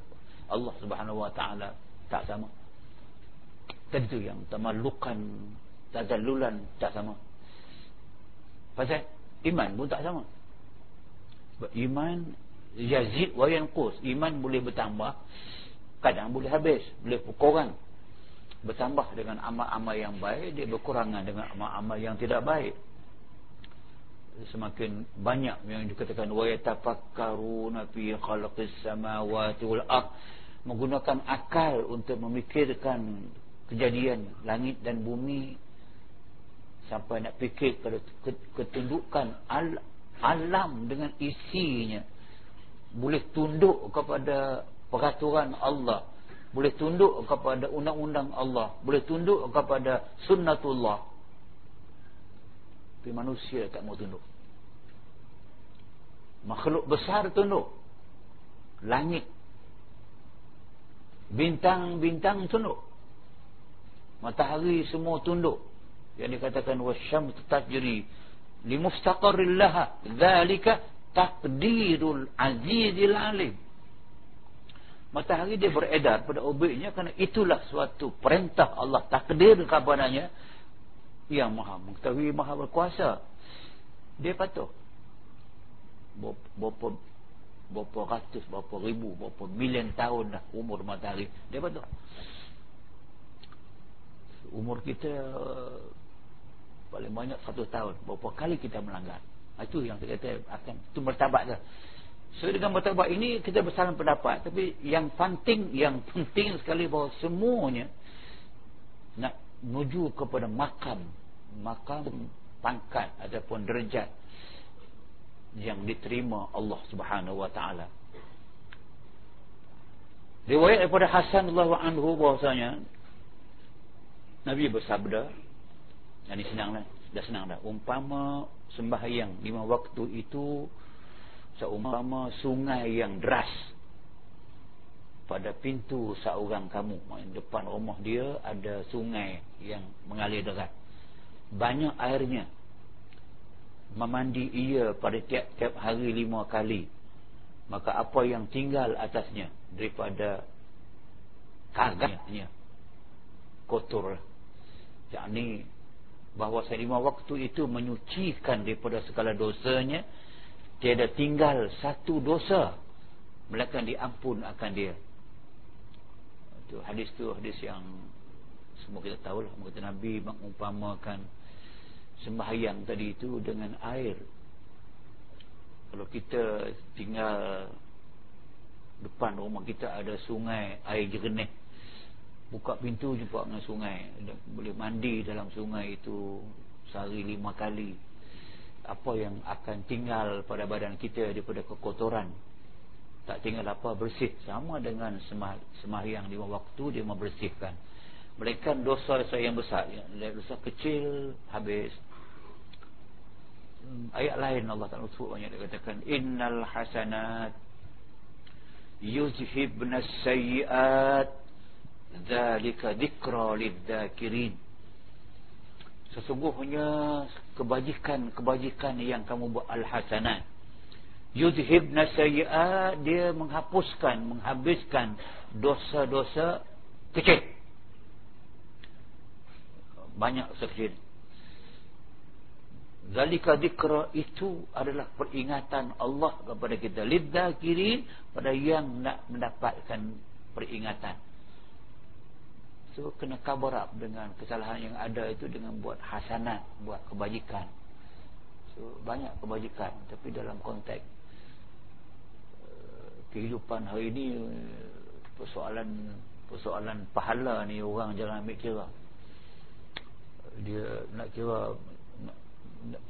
Allah Subhanahu wa taala tak sama. Tentu yang tamallukan tazallulan tak sama. Pasal iman pun tak sama. Iman yazid wa yanqus. Iman boleh bertambah kadang boleh habis boleh kurang bertambah dengan amal-amal yang baik dia berkurangan dengan amal-amal yang tidak baik semakin banyak yang dikatakan wa yatafakkaruna fi khalqis samawati wal ard. Menggunakan akal untuk memikirkan kejadian langit dan bumi sampai nak fikir pada ketundukan alam dengan isinya. Boleh tunduk kepada peraturan Allah boleh tunduk kepada undang-undang Allah boleh tunduk kepada sunnatullah tapi manusia tak mau tunduk. Makhluk besar tunduk. Langit. Bintang-bintang tunduk. Matahari semua tunduk. Yang dikatakan wasyam tajri limustaqarrillaha dzalika taqdirul azizil alim. Matahari dia beredar pada orbitnya kerana itulah suatu perintah Allah takdir kepadanya yang maha mengetahui maha berkuasa. Dia patuh. Berapa berapa ratus berapa ribu berapa milion tahun dah umur matahari. Dia patuh. Umur kita paling banyak satu tahun. Berapa kali kita melanggar. Itu yang saya kata akan itu mertabat dah So dengan martabat ini kita bersalah pendapat. Tapi yang penting yang penting sekali bahawa semuanya nak menuju kepada makam. Makam pangkat ataupun derajat yang diterima Allah Subhanahu wa taala. Riwayat daripada Hasan radhiyallahu anhu bahwasanya Nabi bersabda yang ini senang dah dah senang dah. Umpama sembahyang lima waktu itu seumpama sungai yang deras pada pintu seorang kamu depan rumah dia ada sungai yang mengalir deras. Banyak airnya. Memandi ia pada tiap-tiap hari lima kali. Maka apa yang tinggal atasnya daripada kagaknya kotor. Yakni bahawa lima waktu itu menyucikan daripada segala dosanya tiada tinggal satu dosa. Melainkan diampun akan dia itu hadis tu hadis yang semua kita tahu lah kata Nabi mengumpamakan sembahyang tadi itu dengan air. Kalau kita tinggal depan rumah kita ada sungai air jernih. Buka pintu jumpa dengan sungai. Boleh mandi dalam sungai itu sehari lima kali. Apa yang akan tinggal pada badan kita daripada kekotoran tak tinggal apa bersih. Sama dengan semahyang lima waktu dia membersihkan. Mereka dosa-dosa yang besar. Ya. dosa kecil habis. Hmm, ayat lain Allah Ta'ala sebut banyak dia katakan innal hasanat yuzhibna sayyiat dhalika dhikra lidhakirin sesungguhnya kebajikan-kebajikan yang kamu buat al-hasanat yudhibna sayyi'at dia menghapuskan menghabiskan dosa-dosa kecil. Banyak sekecil. Zalika dhikra itu adalah peringatan Allah kepada kita. Lidzakirin pada yang nak mendapatkan peringatan. So kena up dengan kesalahan yang ada itu dengan buat hasanat, buat kebajikan. So banyak kebajikan. Tapi dalam konteks kehidupan hari ini persoalan persoalan pahala ni orang jangan ambil kira. Dia nak kira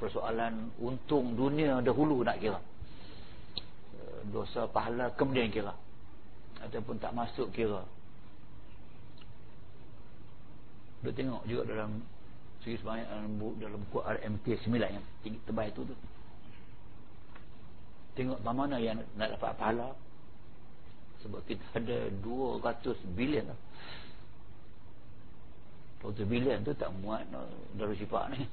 persoalan untung dunia dahulu nak kira. Uh, dosa pahala kemudian kira. Ataupun tak masuk kira. Dia tengok juga dalam segi sebanyak dalam buku, RMK 9 yang tinggi tebal itu tu. Tengok mana yang nak dapat pahala. Sebab kita ada 200 bilion lah. 200 bilion tu tak muat dari sifat ni.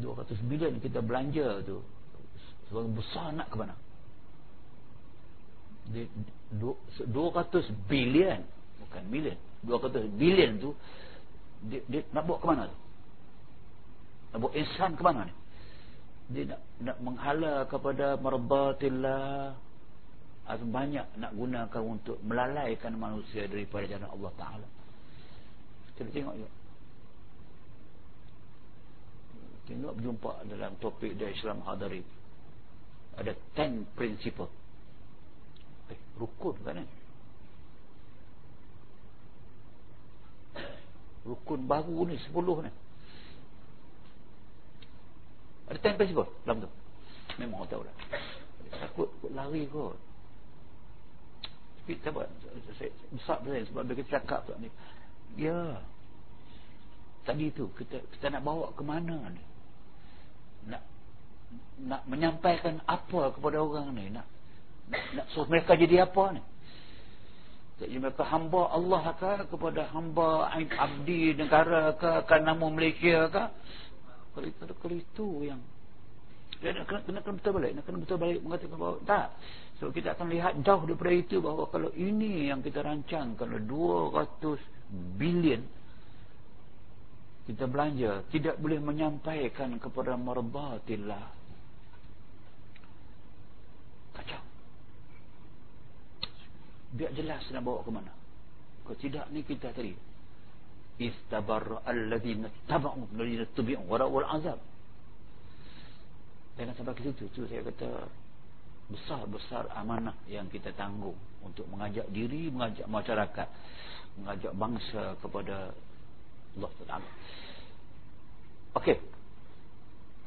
200 bilion kita belanja tu. Sebab besar nak ke mana? 200 bilion bukan bilion 200 bilion tu dia, dia nak bawa ke mana tu nak bawa insan ke mana ni dia nak, nak menghala kepada marbatillah atau banyak nak gunakan untuk melalaikan manusia daripada jalan Allah Ta'ala. Kita tengok juga tengok berjumpa dalam topik dari Islam Hadari. Ada 10 principle. Eh, rukun kan eh? rukun baru ni 10 ni. Ada time principle dalam tu. Memang tahu lah takut lari kot tapi sabar besar saya sebab dia cakap tu ya. Tadi tu kita kita nak bawa ke mana ni? Nak nak menyampaikan apa kepada orang ni? Nak nak, nak suruh mereka jadi apa ni? Jadi mereka hamba Allah ke kepada hamba abdi negara ke ke nama Malaysia ke? Kalau itu, kalau itu yang dia nak kena, kena, kena betul balik nak kena betul balik mengatakan bahawa tak so kita akan lihat jauh daripada itu bahawa kalau ini yang kita rancang kalau 200 bilion kita belanja tidak boleh menyampaikan kepada marbatillah kacau. Biar jelas nak bawa ke mana. Kalau tidak ni kita tadi. Istabarra alladhina taba'u alladhina tubi'u wa ra'ul azab. Jangan sampai ke situ. Tu saya kata besar-besar amanah yang kita tanggung untuk mengajak diri, mengajak masyarakat, mengajak bangsa kepada Allah Taala. Okey.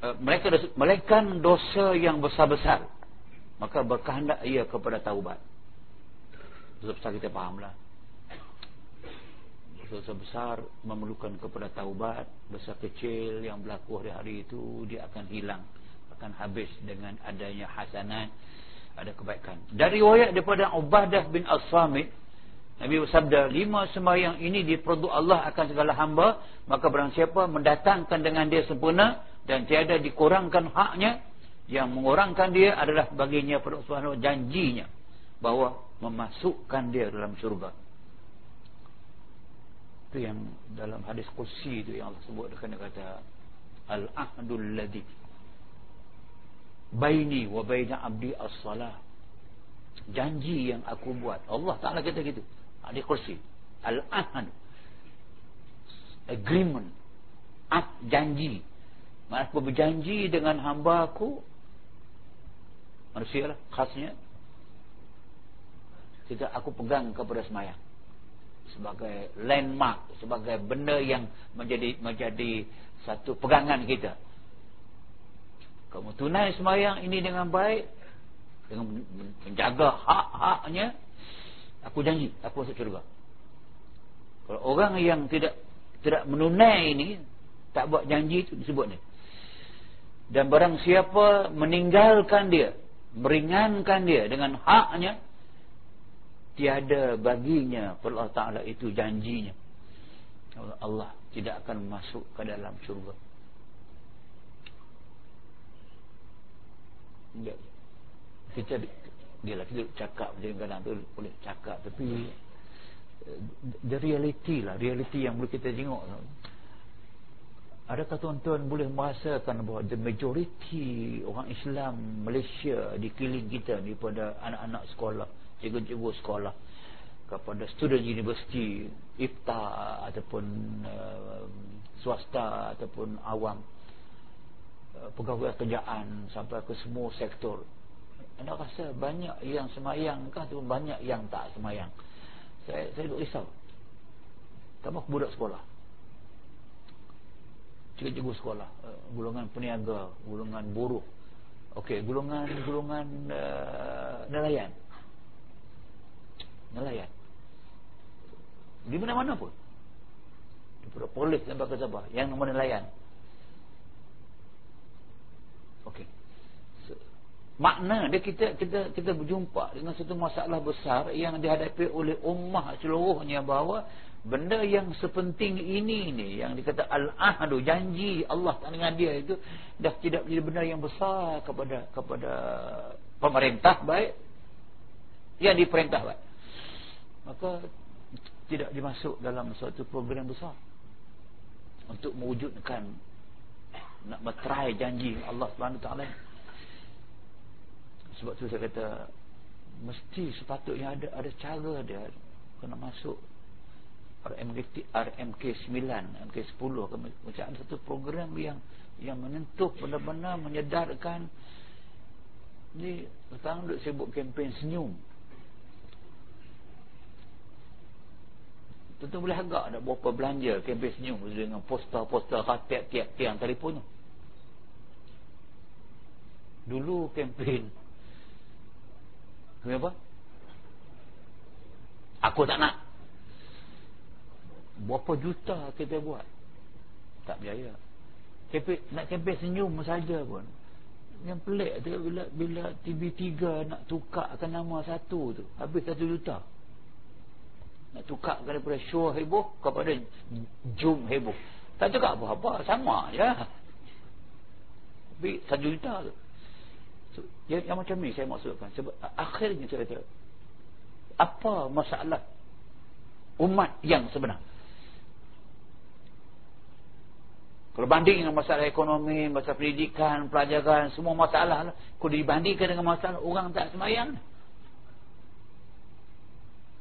Uh, mereka melainkan dosa yang besar-besar. Maka berkehendak ia kepada taubat. Dosa besar kita fahamlah. Dosa besar memerlukan kepada taubat, dosa kecil yang berlaku hari-hari itu dia akan hilang akan habis dengan adanya hasanat ada kebaikan. Dari riwayat daripada Ubadah bin As-Samit Nabi bersabda lima sembahyang ini diperdu Allah akan segala hamba maka barang siapa mendatangkan dengan dia sempurna dan tiada dikurangkan haknya yang mengurangkan dia adalah baginya Allah janjinya bahawa memasukkan dia dalam syurga. Itu yang dalam hadis kursi itu yang Allah sebut dia kata al-ahdul ladhi baini wa baina abdi as-salah. Janji yang aku buat. Allah Taala kata gitu. Ada kursi. Al-ahad. Agreement. Ak janji. Aku berjanji dengan hamba aku manusia lah khasnya kita aku pegang kepada semayang. Sebagai landmark sebagai benda yang menjadi menjadi satu pegangan kita kamu tunai semayang ini dengan baik dengan menjaga hak-haknya aku janji aku masuk syurga. Kalau orang yang tidak tidak menunai ini tak buat janji itu disebut ni. Dan barang siapa meninggalkan dia meringankan dia dengan haknya tiada baginya Allah Ta'ala itu janjinya. Allah tidak akan masuk ke dalam syurga dia, kita dia lah kita cakap dia kadang tu boleh cakap. Tapi eh, the reality lah reality yang boleh kita tengok adakah tuan-tuan boleh merasakan bahawa the majority orang Islam Malaysia di keliling kita ni pada anak-anak sekolah cikgu-cikgu sekolah kepada student universiti ifta ataupun uh, swasta ataupun awam pegawai kerjaan sampai ke semua sektor. Anda rasa banyak yang semayang kah atau banyak yang tak semayang? Saya saya duk risau. Tambah budak sekolah. Cikgu-cikgu sekolah. Uh, gulungan peniaga gulungan buruh. Okey gulungan gulungan uh, nelayan. Nelayan. Di mana-mana pun. Daripada polis sampai ke Sabah. Yang nama nelayan Okey. So, makna dia kita kita kita berjumpa dengan satu masalah besar yang dihadapi oleh ummah seluruhnya bahawa benda yang sepenting ini ni yang dikata al-ahdu janji Allah dengan dia itu dah tidak menjadi benda yang besar kepada kepada pemerintah baik yang diperintah baik maka tidak dimasuk dalam suatu program besar untuk mewujudkan nak berterai janji Allah Subhanahu taala. Sebab tu saya kata mesti sepatutnya ada ada cara dia. Kena masuk RMK RMK 9 RMK 10 macam ada satu program yang yang menentuh benar-benar menyedarkan. Ni sekarang duk sibuk kempen senyum. Tentu boleh agak nak berapa belanja kempen senyum dengan poster-poster tiap-tiap tiang telefon Dulu kempen. Kenapa? Aku tak nak. Berapa juta kita buat? Tak biaya. Kempen, Nak kempen senyum saja pun. Yang pelik tu bila, bila TV3 nak tukarkan nama satu tu Habis satu juta. Nak tukar daripada show heboh kepada jum heboh. Tak tukar apa-apa sama je. Tapi satu juta tu so, yang, yang macam ni saya maksudkan. Sebab akhirnya saya kata apa masalah umat yang sebenar? Kalau banding dengan masalah ekonomi, masalah pendidikan, pelajaran, semua masalah lah. Kalau dibandingkan dengan masalah orang tak semayang,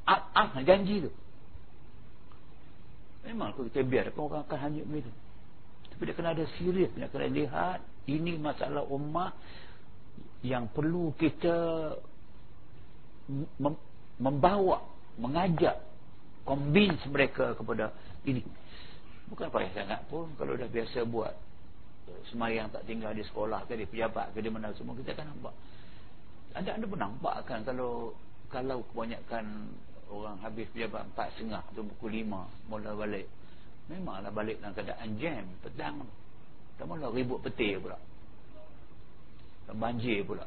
ah, ah janji tu. Memang kalau kita biar orang akan hanyut begitu. Tapi dia kena ada serius dia kena lihat ini masalah ummah yang perlu kita mem membawa mengajak convince mereka kepada ini. Bukan payah sangat pun kalau dah biasa buat. Semayang tak tinggal di sekolah ke di pejabat ke di mana semua kita akan nampak. Anda anda pun nampak kan kalau kalau kebanyakan orang habis pejabat empat setengah atau pukul lima mula balik. Memanglah balik dalam keadaan jam petang. Tak mula ribut petir pula banjir pula.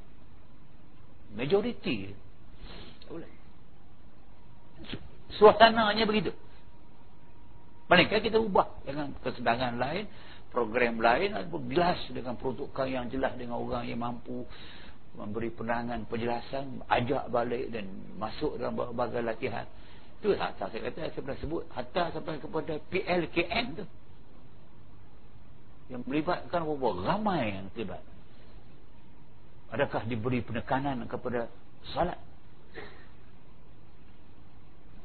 Majoriti. Boleh. Suasananya begitu. Malaikat kita ubah dengan kesedaran lain program lain ataupun jelas dengan peruntukan yang jelas dengan orang yang mampu memberi penerangan penjelasan ajak balik dan masuk dalam berbagai latihan. Itu hatta saya kata saya pernah sebut hatta sampai kepada PLKN tu. Yang melibatkan berapa ramai yang terlibat adakah diberi penekanan kepada salat?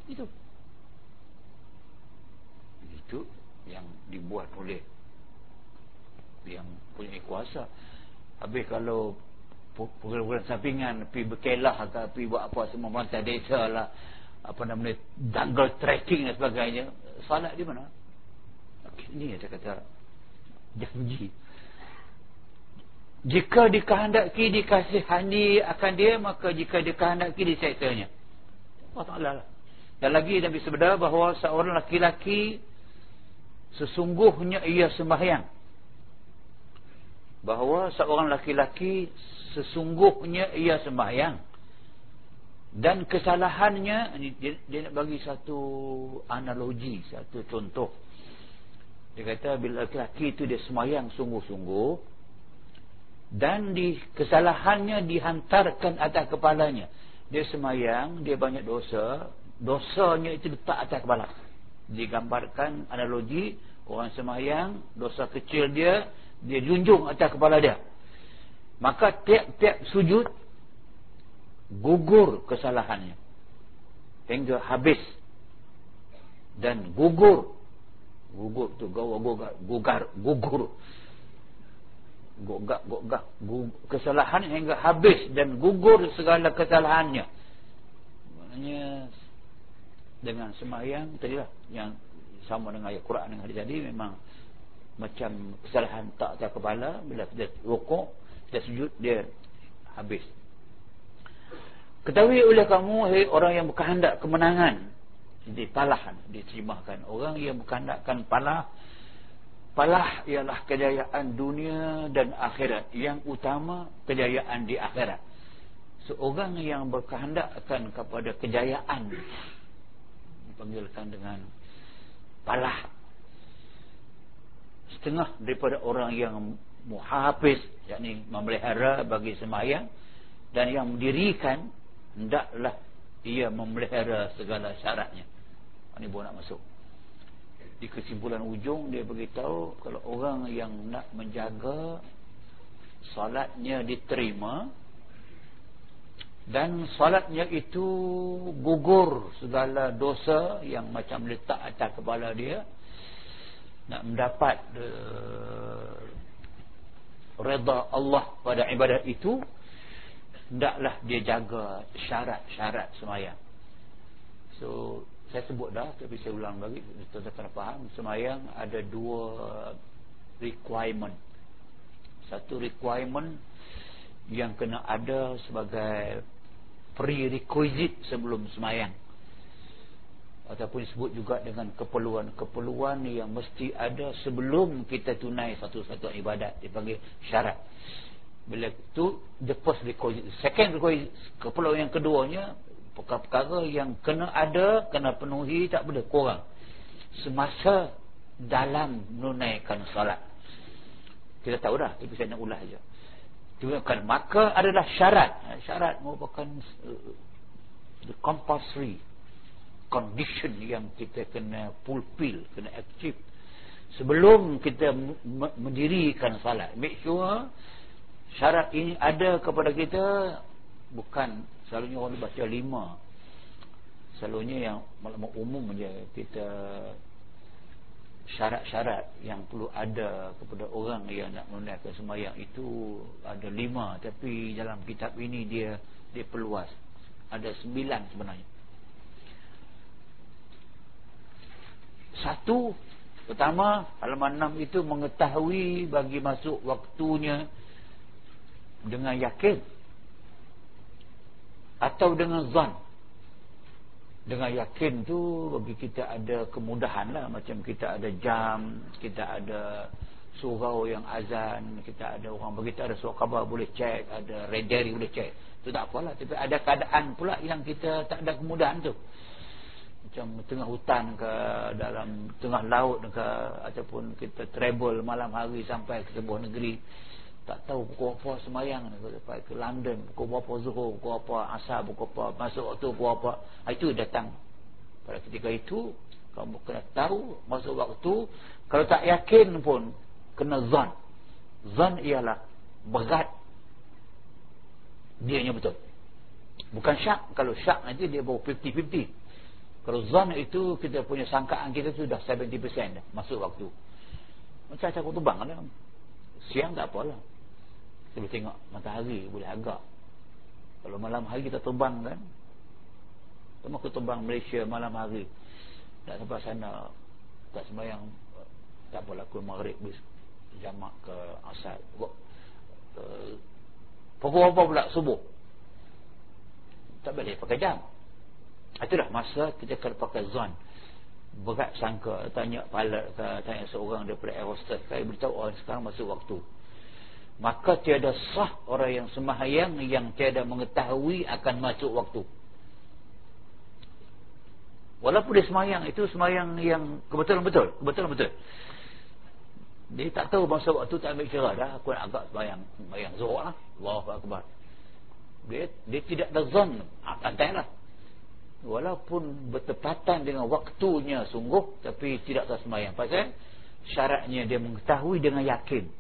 Itu. Itu yang dibuat oleh yang punya kuasa. Habis kalau program-program sampingan pergi berkelah ke pergi buat apa semua merantai desa lah apa namanya jungle trekking dan sebagainya salat di mana? Ini saya kata janji jika dikehendaki dikasihani akan dia maka jika dikehendaki disektanya Allah Ta'ala lah. Dan lagi Nabi sebeda bahawa seorang laki-laki sesungguhnya ia sembahyang. Bahawa seorang laki-laki sesungguhnya ia sembahyang. Dan kesalahannya dia, dia nak bagi satu analogi satu contoh. Dia kata bila laki-laki itu dia sembahyang sungguh-sungguh dan di kesalahannya dihantarkan atas kepalanya. Dia sembahyang dia banyak dosa dosanya itu letak atas kepala. Digambarkan analogi orang sembahyang dosa kecil dia dia junjung atas kepala dia. Maka tiap-tiap sujud gugur kesalahannya. Hingga habis. Dan gugur. Gugur tu gawa gugar gugur gogak gogak. Kesalahan hingga habis dan gugur segala kesalahannya. Maknanya dengan sembahyang tadilah yang sama dengan ayat Quran yang hari tadi memang macam kesalahan tak atas kepala bila kita rukuk dia sujud dia habis. Ketahui oleh kamu hai orang yang berkehendak kemenangan jadi palah diterjemahkan. Orang yang berkehendakkan palah palah ialah kejayaan dunia dan akhirat. Yang utama kejayaan di akhirat. Seorang yang berkehendak akan kepada kejayaan dipanggilkan dengan palah. Setengah daripada orang yang muhafiz yakni memelihara bagi semayang dan yang mendirikan hendaklah ia memelihara segala syaratnya. Ini pun nak masuk di kesimpulan ujung dia beritahu kalau orang yang nak menjaga salatnya diterima dan salatnya itu gugur segala dosa yang macam letak atas kepala dia nak mendapat uh, reda Allah pada ibadat itu hendaklah dia jaga syarat-syarat semayang. So saya sebut dah tapi saya ulang lagi. Tuan-tuan kena faham semayang ada dua requirement. Satu requirement yang kena ada sebagai prerequisite sebelum semayang ataupun disebut juga dengan keperluan-keperluan yang mesti ada sebelum kita tunai satu-satu ibadat. Dipanggil syarat. Bila tu the first requisite. Second requisite keperluan yang keduanya perkara-perkara yang kena ada kena penuhi tak boleh. Kurang. Semasa dalam menunaikan salat kita tahu dah tapi saya nak ulas saja Tujukan maka adalah syarat. Syarat merupakan uh, the compulsory condition yang kita kena fulfill kena achieve. Sebelum kita mendirikan salat make sure syarat ini ada kepada kita bukan selalunya orang baca lima. Selalunya yang maklumat umum je kita syarat-syarat yang perlu ada kepada orang yang nak menunaikan sembahyang itu ada lima. Tapi dalam kitab ini dia dia perluas. Ada sembilan sebenarnya. Satu pertama halaman enam itu mengetahui bagi masuk waktunya dengan yakin atau dengan zan. Dengan yakin tu bagi kita ada kemudahan lah. Macam kita ada jam kita ada surau yang azan kita ada orang bagi kita ada surat khabar boleh cek ada redari boleh cek tu tak apalah tapi ada keadaan pula yang kita tak ada kemudahan tu. Macam tengah hutan ke dalam tengah laut ke ataupun kita travel malam hari sampai ke sebuah negeri tak tahu pukul apa semayang ni. Sampai ke London pukul berapa zuhur pukul apa asar pukul apa masuk waktu pukul apa. Ah, itu datang. Pada ketika itu kamu kena tahu masuk waktu. Kalau tak yakin pun kena zon. Zon ialah berat. Dia nya betul. Bukan syak. Kalau syak nanti dia baru 50-50 kalau zon itu kita punya sangkaan kita sudah 70% dah masuk waktu. Macam aku terbang lah siang tak apalah kita tengok matahari boleh agak. Kalau malam hari kita terbang kan Tengok aku terbang Malaysia malam hari Tak sampai sana. Tak sembahyang Tak boleh aku maghrib Jamak ke asal uh, Pukul apa pula subuh? Tak boleh pakai jam. Itulah masa kita kena pakai zon. Berat sangka Tanya pilot ke Tanya seorang daripada aerostat Saya beritahu orang oh, sekarang masuk waktu maka tiada sah orang yang sembahyang yang tiada mengetahui akan masuk waktu. Walaupun dia sembahyang itu sembahyang yang kebetulan betul kebetulan betul. Dia tak tahu masa waktu tak ambil kira dah aku nak agak sembahyang sembahyang zuhur lah. Allahu Akbar. Dia, dia tidak terzon santai lah. Walaupun bertepatan dengan waktunya sungguh tapi tidak tak sembahyang pasal syaratnya dia mengetahui dengan yakin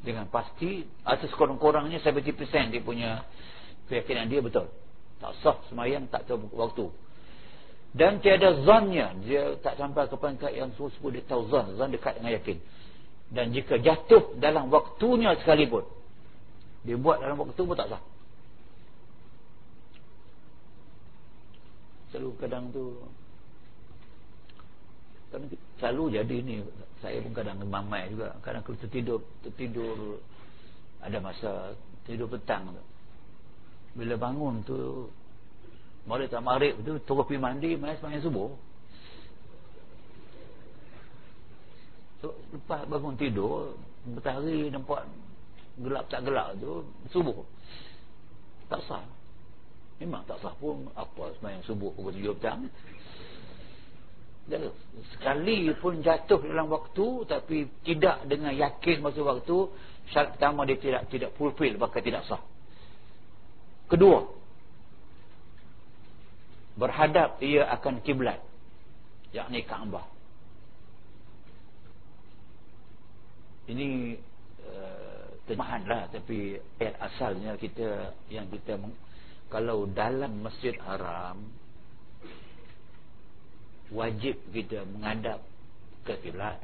dengan pasti atau sekurang-kurangnya 70% dia punya keyakinan dia betul. Tak sah semayang tak tahu waktu. Dan tiada zannya dia tak sampai ke pangkat yang sebut dia tahu zan zan dekat dengan yakin. Dan jika jatuh dalam waktunya sekalipun dia buat dalam waktu pun tak sah. Selalu kadang tu kan selalu jadi ni saya pun kadang mamai juga. Kadang kalau tertidur tertidur ada masa tidur petang tu bila bangun tu mulai tak marib tu terus pergi mandi main sepanjang subuh. So, lepas bangun tidur matahari nampak gelap tak gelap tu subuh. Tak sah. Memang tak sah pun apa sepanjang subuh pukul 7 petang sekali pun jatuh dalam waktu tapi tidak dengan yakin masa waktu syarat pertama dia tidak tidak fulfill maka tidak sah. Kedua berhadap ia akan kiblat yakni Kaabah. Ini uh, terjemahan lah tapi ayat asalnya kita yang kita kalau dalam masjid haram wajib kita menghadap ke kiblat.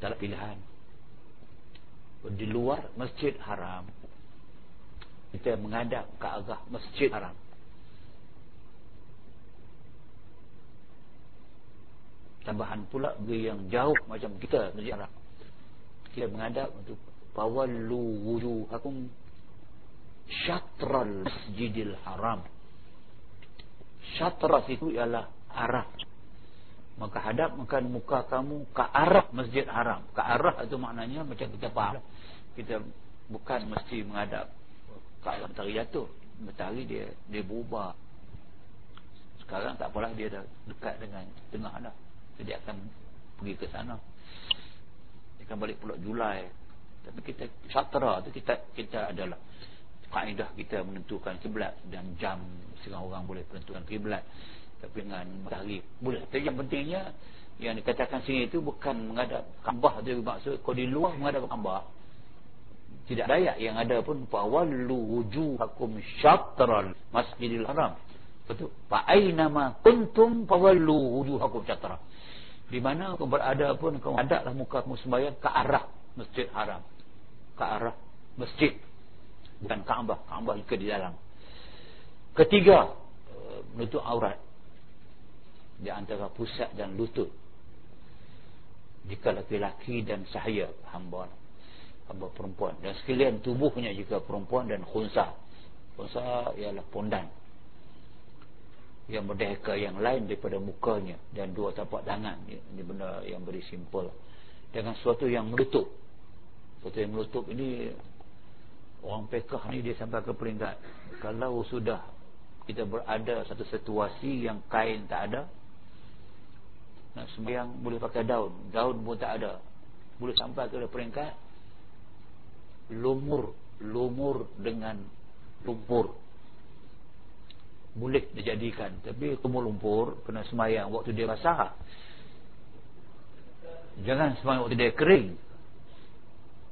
Tak pilihan. Di luar masjid haram kita menghadap ke arah masjid haram. Tambahan pula bagi yang jauh macam kita masjid haram. Kita menghadap untuk pawallu wujuhakum syatral masjidil haram. Syatras itu ialah arah maka hadap makan muka kamu ke arah masjid haram. Ke arah itu maknanya macam kita faham. Kita bukan mesti menghadap ke arah matahari jatuh. Matahari dia dia berubah. Sekarang tak apalah dia dah dekat dengan tengah dah. Jadi akan pergi ke sana. Dia akan balik pulak Julai. Tapi kita syatra tu kita kita adalah kaedah kita menentukan kiblat dan jam setengah orang boleh menentukan kiblat tapi dengan matahari boleh tapi yang pentingnya yang dikatakan sini itu bukan menghadap Kaabah tu maksud kalau di luar menghadap Kaabah tidak daya yang ada pun fawallu wujuhakum syatral masjidil haram. Betul. Fa aina ma kuntum fawallu wujuhakum syatra di mana kau berada pun kau hadaplah muka kamu sembahyang ke arah masjid haram. Ke arah masjid. Bukan Kaabah. Kaabah juga di dalam. Ketiga eh, menutup aurat di antara pusat dan lutut. Jika laki-laki dan sahaya hamba hamba perempuan. Dan sekalian tubuhnya jika perempuan dan khunsa. Khunsa ialah pondan. Yang merdeka yang lain daripada mukanya dan dua tapak tangan. Ini benda yang beri simpel. Dengan sesuatu yang menutup. Sesuatu yang menutup ini orang pekah ni dia sampai ke peringkat. Kalau sudah kita berada satu situasi yang kain tak ada nak sembahyang boleh pakai daun. Daun pun tak ada. Boleh sampai ke peringkat lumur. Lumur dengan lumpur. Boleh dijadikan. Tapi kumul lumpur kena semayang waktu dia basah. Jangan semayang waktu dia kering.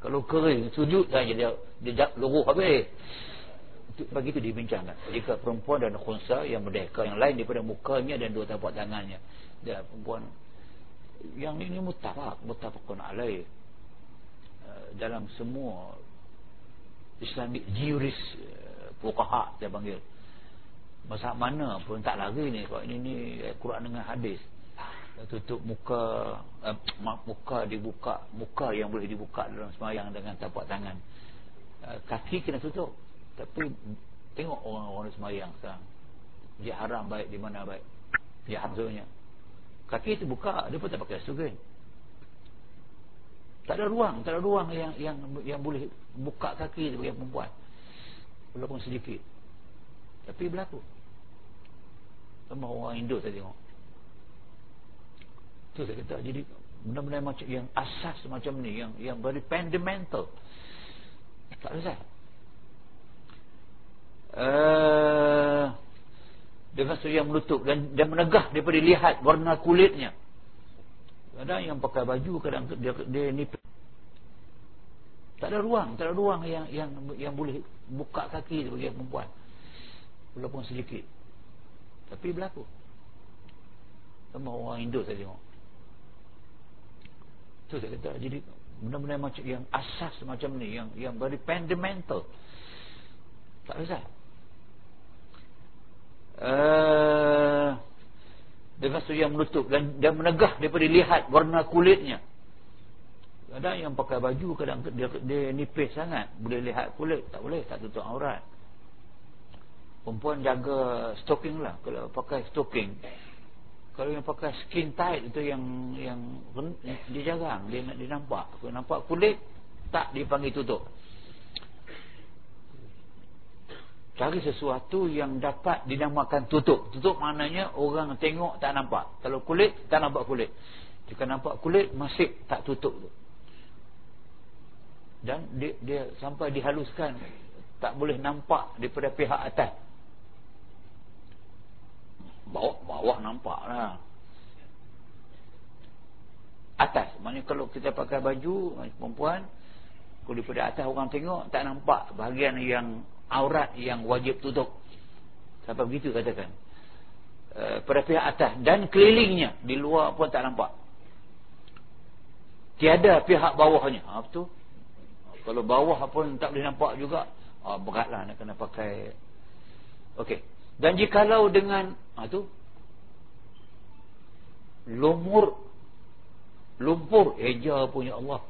Kalau kering sujud saja dia dia luruh habis. Bagi itu dibincangkan. Jika perempuan dan khunsa yang merdeka yang lain daripada mukanya dan dua tapak tangannya dia perempuan yang ini mutafak mutafakun alaih. Eh, dalam semua Islamic juris eh, fukaha dia panggil. Masa mana pun tak lari ni Kalau ini ni eh, Quran dengan hadis. Tutup muka eh, Muka dibuka Muka yang boleh dibuka dalam semayang Dengan tapak tangan. Kaki kena tutup Tapi Tengok orang-orang semayang sekarang. Dia haram baik di mana baik. Dia haramnya Kaki itu buka Dia pun tak pakai sugen tak ada ruang, tak ada ruang yang yang yang boleh buka kaki sebagai perempuan. Walaupun sedikit. Tapi berlaku. Sama orang Indo saya tengok. Itu saya kata Jadi benda-benda macam yang asas macam ni Yang yang very fundamental. Tak selesai uh, Dengan sesuatu yang menutup Dan, dan menegah daripada lihat warna kulitnya. Ada yang pakai baju kadang dia, dia ni tak ada ruang, tak ada ruang yang yang yang boleh buka kaki bagi perempuan. Walaupun sedikit. Tapi berlaku. Sama orang Indo saya tengok. Tu saya kata jadi benda-benda macam yang asas macam ni yang yang very fundamental. Tak usah uh, dengan sesuatu yang menutup dan, dan menegah daripada lihat warna kulitnya. Kadang yang pakai baju kadang dia, dia nipis sangat. Boleh lihat kulit tak boleh tak tutup aurat. Perempuan jaga stocking lah. Kalau pakai stocking kalau yang pakai skin tight itu yang yang dia jarang. Dia nak dinampak kalau nampak kulit tak dipanggil tutup cari sesuatu yang dapat dinamakan tutup. Tutup maknanya orang tengok tak nampak. Kalau kulit tak nampak kulit. Jika nampak kulit masih tak tutup tu. Dan dia, dia sampai dihaluskan. Tak boleh nampak daripada pihak atas. Bawah bawah nampak lah. Atas. Maknanya kalau kita pakai baju perempuan kalau daripada atas orang tengok tak nampak bahagian yang aurat yang wajib tutup. Sampai begitu katakan. Uh, pada pihak atas dan kelilingnya. Di luar pun tak nampak. Tiada pihak bawahnya. Ha, betul? Kalau bawah pun tak boleh nampak juga ha, beratlah nak kena pakai. Okey. Dan jikalau dengan ha, tu? Lumur lumpur. Eja punya Allah.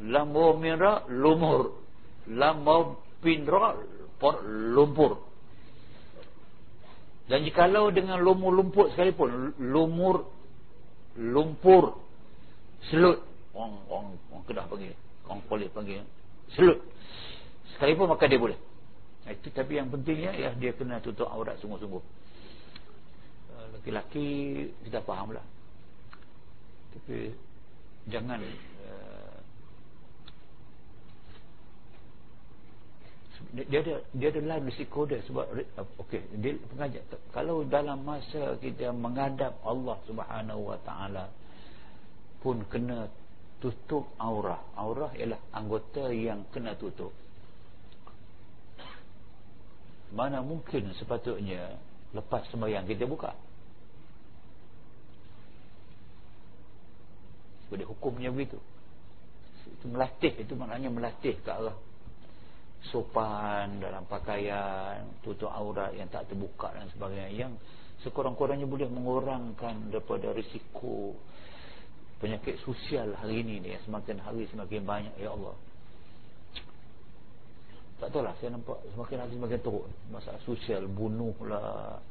Lambo mira lumur. Lambo pindra por lumpur. Dan jikalau dengan lumur lumpur sekalipun lumur lumpur selut. Orang orang orang kedah panggil orang polis panggil selut. Sekalipun maka dia boleh. Itu tapi yang pentingnya ya dia kena tutup aurat sungguh-sungguh. Uh, laki-laki kita faham lah. Tapi jangan uh, dia ada dia ada lain risiko dia sebab okey dia pengajar. Kalau dalam masa kita menghadap Allah Subhanahu Wa Taala pun kena tutup aurah aurah ialah anggota yang kena tutup. Mana mungkin sepatutnya lepas sembahyang kita buka? Jadi hukumnya begitu. Itu melatih, itu maknanya melatih ke arah sopan dalam pakaian, tutup aurat yang tak terbuka dan sebagainya yang sekurang-kurangnya boleh mengurangkan daripada risiko penyakit sosial hari ini ni semakin hari semakin banyak ya Allah. Tak tahu lah saya nampak semakin hari semakin teruk masalah sosial bunuh lah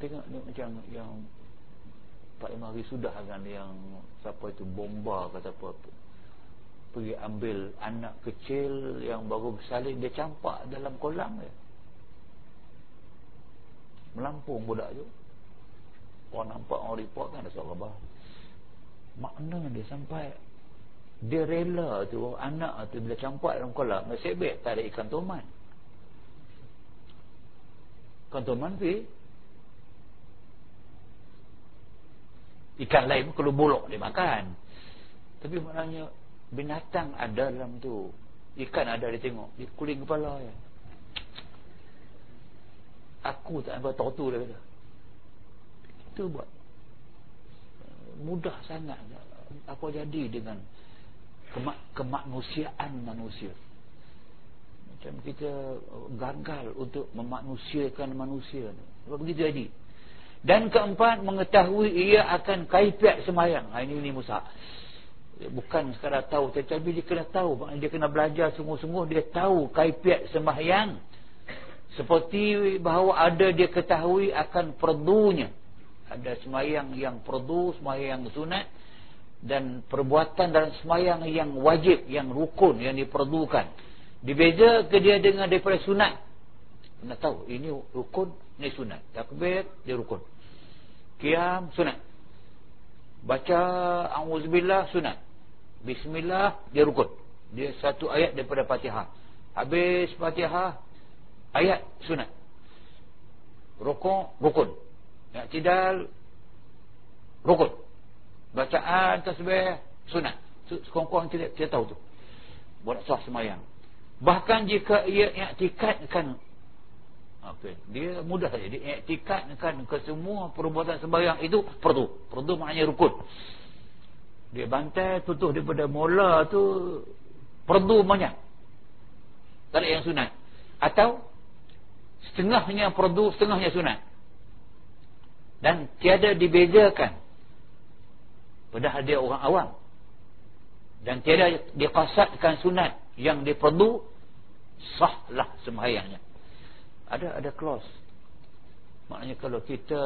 tengok ni macam yang Pak Imam hari sudah kan yang siapa itu bomba kata apa pergi ambil anak kecil yang baru bersalin dia campak dalam kolam dia. Melampung budak tu. Orang nampak orang report kan ada suara bah makna dia sampai dia rela tu anak tu bila campak dalam kolam baik tak ada ikan toman. Ikan toman pergi. Ikan lain kalau bolok dia makan. Tapi maknanya binatang ada dalam tu. Ikan ada dia tengok. Dia kuling kepala ya. aku tak nampak tortu dia kata. Itu buat mudah sangat. Apa jadi dengan kemak kemanusiaan manusia? Macam kita gagal untuk memanusiakan manusia sebab begitu jadi. Dan keempat mengetahui ia akan kaifiat semayang. Ini ini Musa bukan sekadar tahu tetapi dia kena tahu. Dia kena belajar sungguh-sungguh dia tahu kaifiat semayang seperti bahawa ada dia ketahui akan perdunya. Ada semayang yang perdu semayang yang sunat dan perbuatan dalam semayang yang wajib yang rukun yang diperdukan. Dibeza ke dia dengan daripada sunat? Kena tahu ini rukun ini sunat. Takbir dia rukun. Qiyam sunat. Baca auzubillah sunat bismillah dia rukun. Dia satu ayat daripada fatihah. Habis fatihah ayat sunat. Rukun rukun. I'tidal rukun. Bacaan tasbih sunat. Sekurang-kurang kita, kita tahu tu. Buat sah semayang. Bahkan jika ia i'tikadkan Okey, dia mudah saja. Dia iktikadkan ke semua perbuatan sembahyang itu perdu. Perdu maknanya rukun. Dia bantai tutup daripada mula tu perdu banyak. Tak yang sunat. Atau setengahnya perdu, setengahnya sunat. Dan tiada dibezakan. Padahal dia orang awam. Dan tiada dikasadkan sunat yang diperdu sahlah sembahyangnya ada ada clause maknanya kalau kita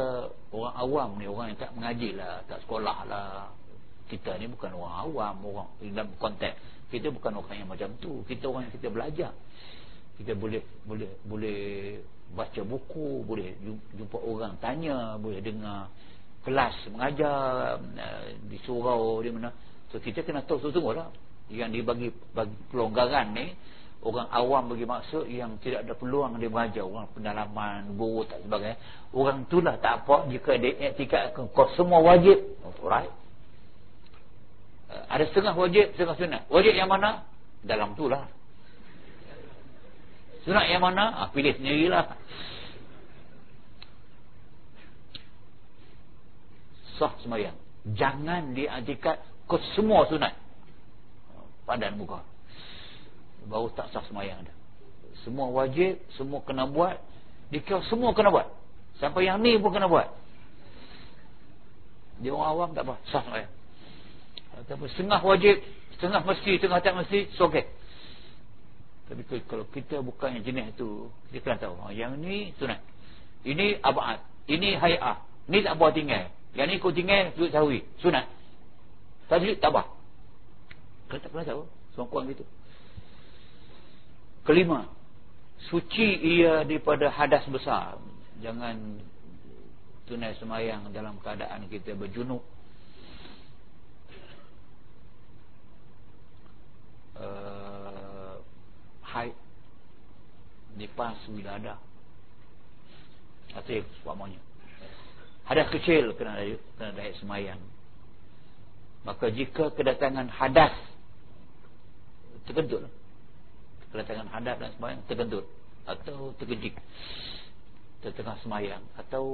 orang awam ni orang yang tak mengaji lah tak sekolah lah kita ni bukan orang awam orang dalam konteks. Kita bukan orang yang macam tu. Kita orang yang kita belajar. Kita boleh boleh boleh baca buku boleh jumpa orang tanya boleh dengar kelas mengajar eh, di surau di mana. So kita kena tahu sungguh lah. Yang dibagi bagi pelonggaran ni orang awam bagi maksud yang tidak ada peluang dia mengajar. Orang pendalaman guru tak sebagainya. Orang itulah tak apa jika dia iktikadkan kau semua wajib. Right ada setengah wajib setengah sunat wajib yang mana? Dalam tu lah. Sunat yang mana? Ah, pilih sendirilah. Sah semayang jangan diiktikad kau semua sunat. Padan muka. Baru tak sah semayang dah semua wajib semua kena buat. Dikira semua kena buat. Sampai yang ni pun kena buat. Dia orang awam tak apa. Sah semayang ataupun setengah wajib setengah mesti setengah tak mesti so okay. Tapi kalau kita bukan yang jenis tu kita kena tahu. Ha, yang ni sunat. Ini abad. Ini hayah. Ni tak buat tinggal. Yang ni kau tinggal sujud sahwi. Sunat. Tajwid tak apa kita tak pernah tahu semua kurang gitu. Kelima, suci ia daripada hadas besar. Jangan tunai semayang dalam keadaan kita berjunuk. Uh, haid nipas bila ada atau semuanya hadas kecil kena kena ada semayang maka jika kedatangan hadas terkentut kedatangan hadap dan semayang terkentut atau terkejik tengah semayang atau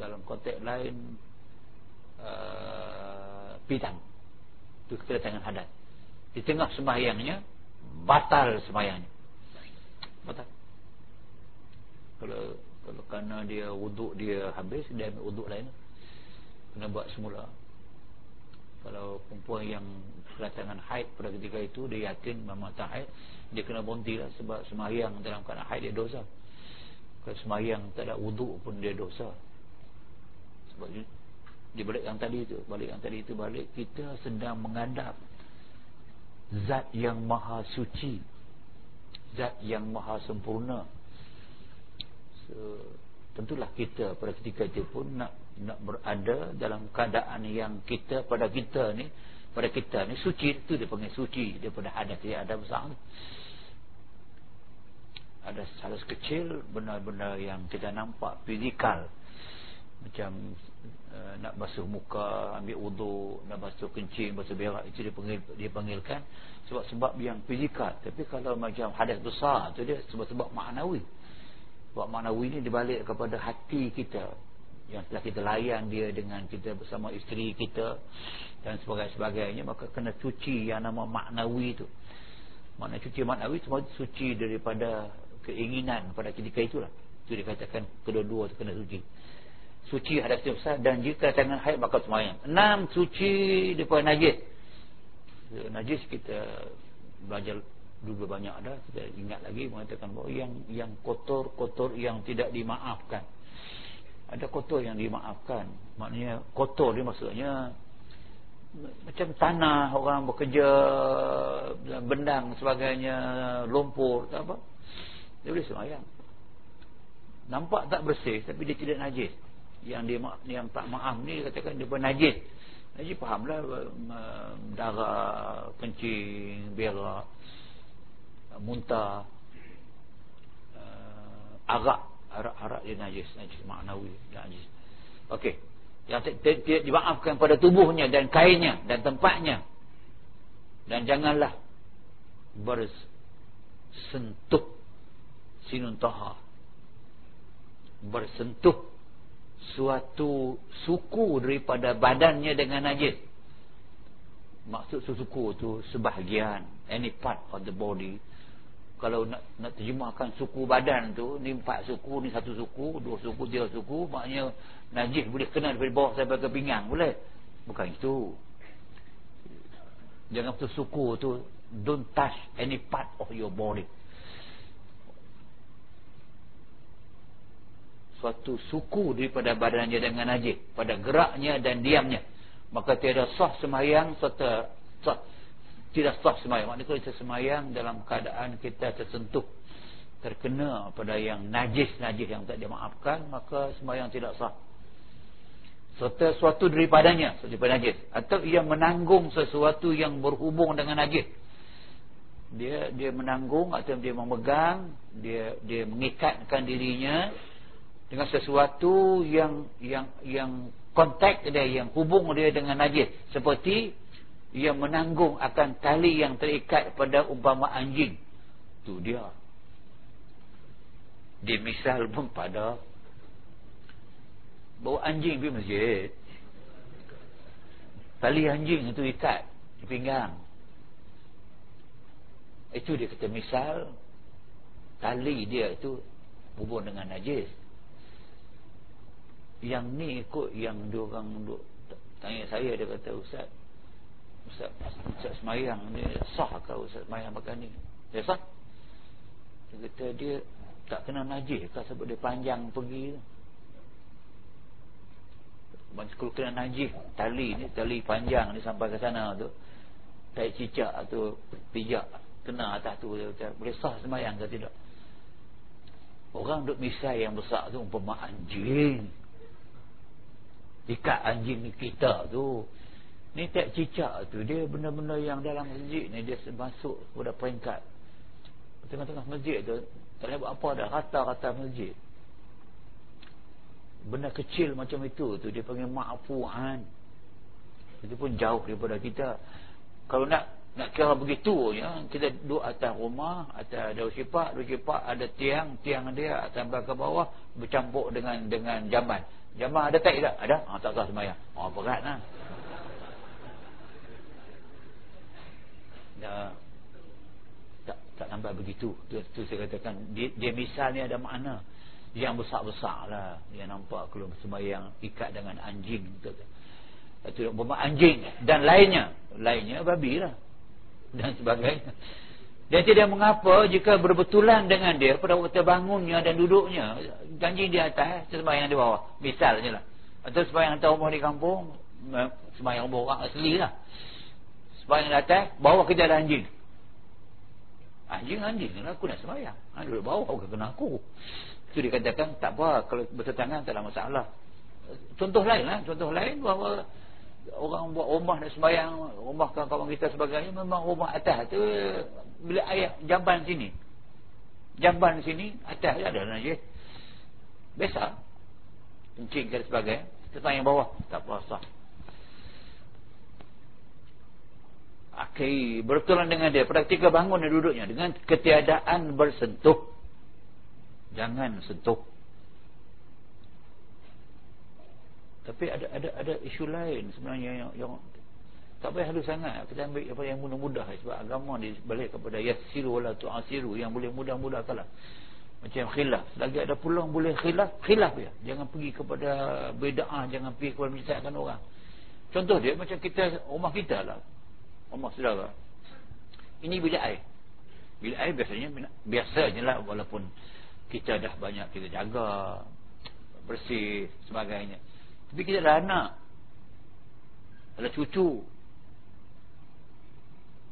dalam konteks lain uh, bidang itu kedatangan hadas di tengah sembahyangnya batal sembahyangnya. Batal. Kalau kalau kerana dia wuduk dia habis dia ambil wuduk lain. Kena buat semula. Kalau perempuan yang kedatangan haid pada ketika itu dia yakin memang tak haid dia kena berhenti lah sebab semayang dalam keadaan haid dia dosa. Kalau semayang tak ada wuduk pun dia dosa. Sebab di balik yang tadi itu balik yang tadi itu balik kita sedang menghadap zat yang maha suci. Zat yang maha sempurna. So, tentulah kita pada ketika itu pun nak nak berada dalam keadaan yang kita pada kita ni pada kita ni suci itu dia panggil suci daripada hadas dia ada besar ada salah kecil benar-benar yang kita nampak fizikal. Macam uh, nak basuh muka ambil wuduk nak basuh kencing basuh berak itu dia panggil dia panggilkan sebab-sebab yang fizikal. Tapi kalau macam hadas besar tu dia sebab-sebab maknawi. Sebab maknawi ni dibalik kepada hati kita. Yang telah kita layan dia dengan kita bersama isteri kita dan sebagainya maka kena cuci yang nama maknawi itu makna cuci maknawi semua suci daripada keinginan pada ketika itulah. Itu dikatakan kedua-dua itu kena suci suci hadap besar dan jika tangan haid maka semayang enam suci daripada najis. Najis kita belajar dulu banyak dah. Kita ingat lagi mengatakan bahawa yang yang kotor-kotor yang tidak dimaafkan. Ada kotor yang dimaafkan. Maknanya kotor dia maksudnya macam tanah orang bekerja bendang sebagainya lumpur apa. Dia boleh semayang. Nampak tak bersih tapi dia tidak najis yang dia yang tak maaf ni katakan dia pun najis najis fahamlah darah kencing berak muntah uh, arak. Arak-arak dia najis najis maknawi najis. Okey. Yang tidak dimaafkan pada tubuhnya dan kainnya dan tempatnya. Dan janganlah bersentuh sinun taha. Bersentuh suatu suku daripada badannya dengan najis maksud suku tu sebahagian any part of the body. Kalau nak nak terjemahkan suku badan tu ni empat suku ni satu suku dua suku tiga suku maknanya najis boleh kena dari bawah sampai ke pinggang boleh? Bukan itu. Jangan tu suku tu don't touch any part of your body suatu suku daripada badannya dengan najis pada geraknya dan diamnya. Maka tiada sah semayang serta sah tidak sah semayang. Maknanya kita semayang dalam keadaan kita tersentuh terkena pada yang najis-najis yang tak dimaafkan maka semayang tidak sah. Serta sesuatu daripadanya daripada najis. Atau ia menanggung sesuatu yang berhubung dengan najis. Dia dia menanggung atau dia memegang dia dia mengikatkan dirinya dengan sesuatu yang yang yang kontak dia yang hubung dia dengan najis. Seperti ia menanggung akan tali yang terikat pada umpama anjing. Tu dia. Dia misal pun pada bawa anjing pergi masjid. Tali anjing itu ikat di pinggang. Itu dia kata misal tali dia itu hubung dengan najis yang ni ikut yang dia orang tanya saya dia kata ustaz Ustaz, Ustaz semayang ni sah ke Ustaz semayang pakai ni? Dia sah. Dia kata dia tak kena najis ke sebab dia panjang pergi kalau kena najis tali ni tali panjang ni sampai ke sana tu tai cicak tu pijak kena atas tu dia kata boleh sah semayang ke tidak? Orang duk misai yang besar tu umpama anjing ikat anjing kita tu. Ni tak cicak tu. Dia benda-benda yang dalam masjid ni Dia masuk kepada peringkat Tengah-tengah masjid tu. Tak boleh buat apa dah. Rata-rata masjid. Benda kecil macam itu tu Dia panggil ma'fu'an. Itu pun jauh daripada kita. Kalau nak nak kira begitu ya, Kita duduk atas rumah Atas daun sipak Daun ada tiang Tiang dia sampai ke bawah Bercampur dengan dengan jaman Jamaah ada tak tak? Ada? Ha, tak sah sembahyang. Oh, ah, berat lah. Dah. Tak, tak nampak begitu. Itu, itu saya katakan. Dia, dia misalnya ada makna. Yang besar-besar lah. Yang nampak kalau sembahyang ikat dengan anjing. Itu, itu anjing. Dan lainnya. Lainnya babi lah. Dan sebagainya dan tidak mengapa jika berbetulan dengan dia pada waktu bangunnya dan duduknya anjing di atas sembahyang di bawah misalnya lah atau sembahyang rumah di kampung sembahyang rumah orang asli lah sembahyang di atas bawah kerja ada anjing Anjing-anjing aku nak sembahyang. Ha, duduk bawah ke kena aku. Itu dikatakan tak apa kalau bertentangan tak ada masalah. Contoh lain lah. Contoh lain bahawa orang buat rumah nak sembahyang, rumah kawan kita sebagainya memang rumah atas tu bila ayat jamban sini. Jamban sini atas ada najis. Biasa. Kencing ke sebagainya. Tetang bawah tak apa sah. Okay, bertulang dengan dia pada ketika bangun dan duduknya dengan ketiadaan bersentuh jangan sentuh tapi ada ada ada isu lain sebenarnya yang, yang tak payah halus sangat. Kita ambil apa yang mudah-mudah sebab agama ni balik kepada yassiru wala tu'asiru. Yang boleh mudah-mudah kalah macam khilaf. Lagi ada peluang boleh khilaf khilaf ya jangan pergi kepada bedaah jangan pergi kepada menyesatkan orang. Contoh dia macam kita rumah kita lah. Rumah saudara. Ini bilik air. Bilik air biasanya biasanya lah walaupun kita dah banyak kita jaga bersih sebagainya tapi kita dah anak. Ada cucu.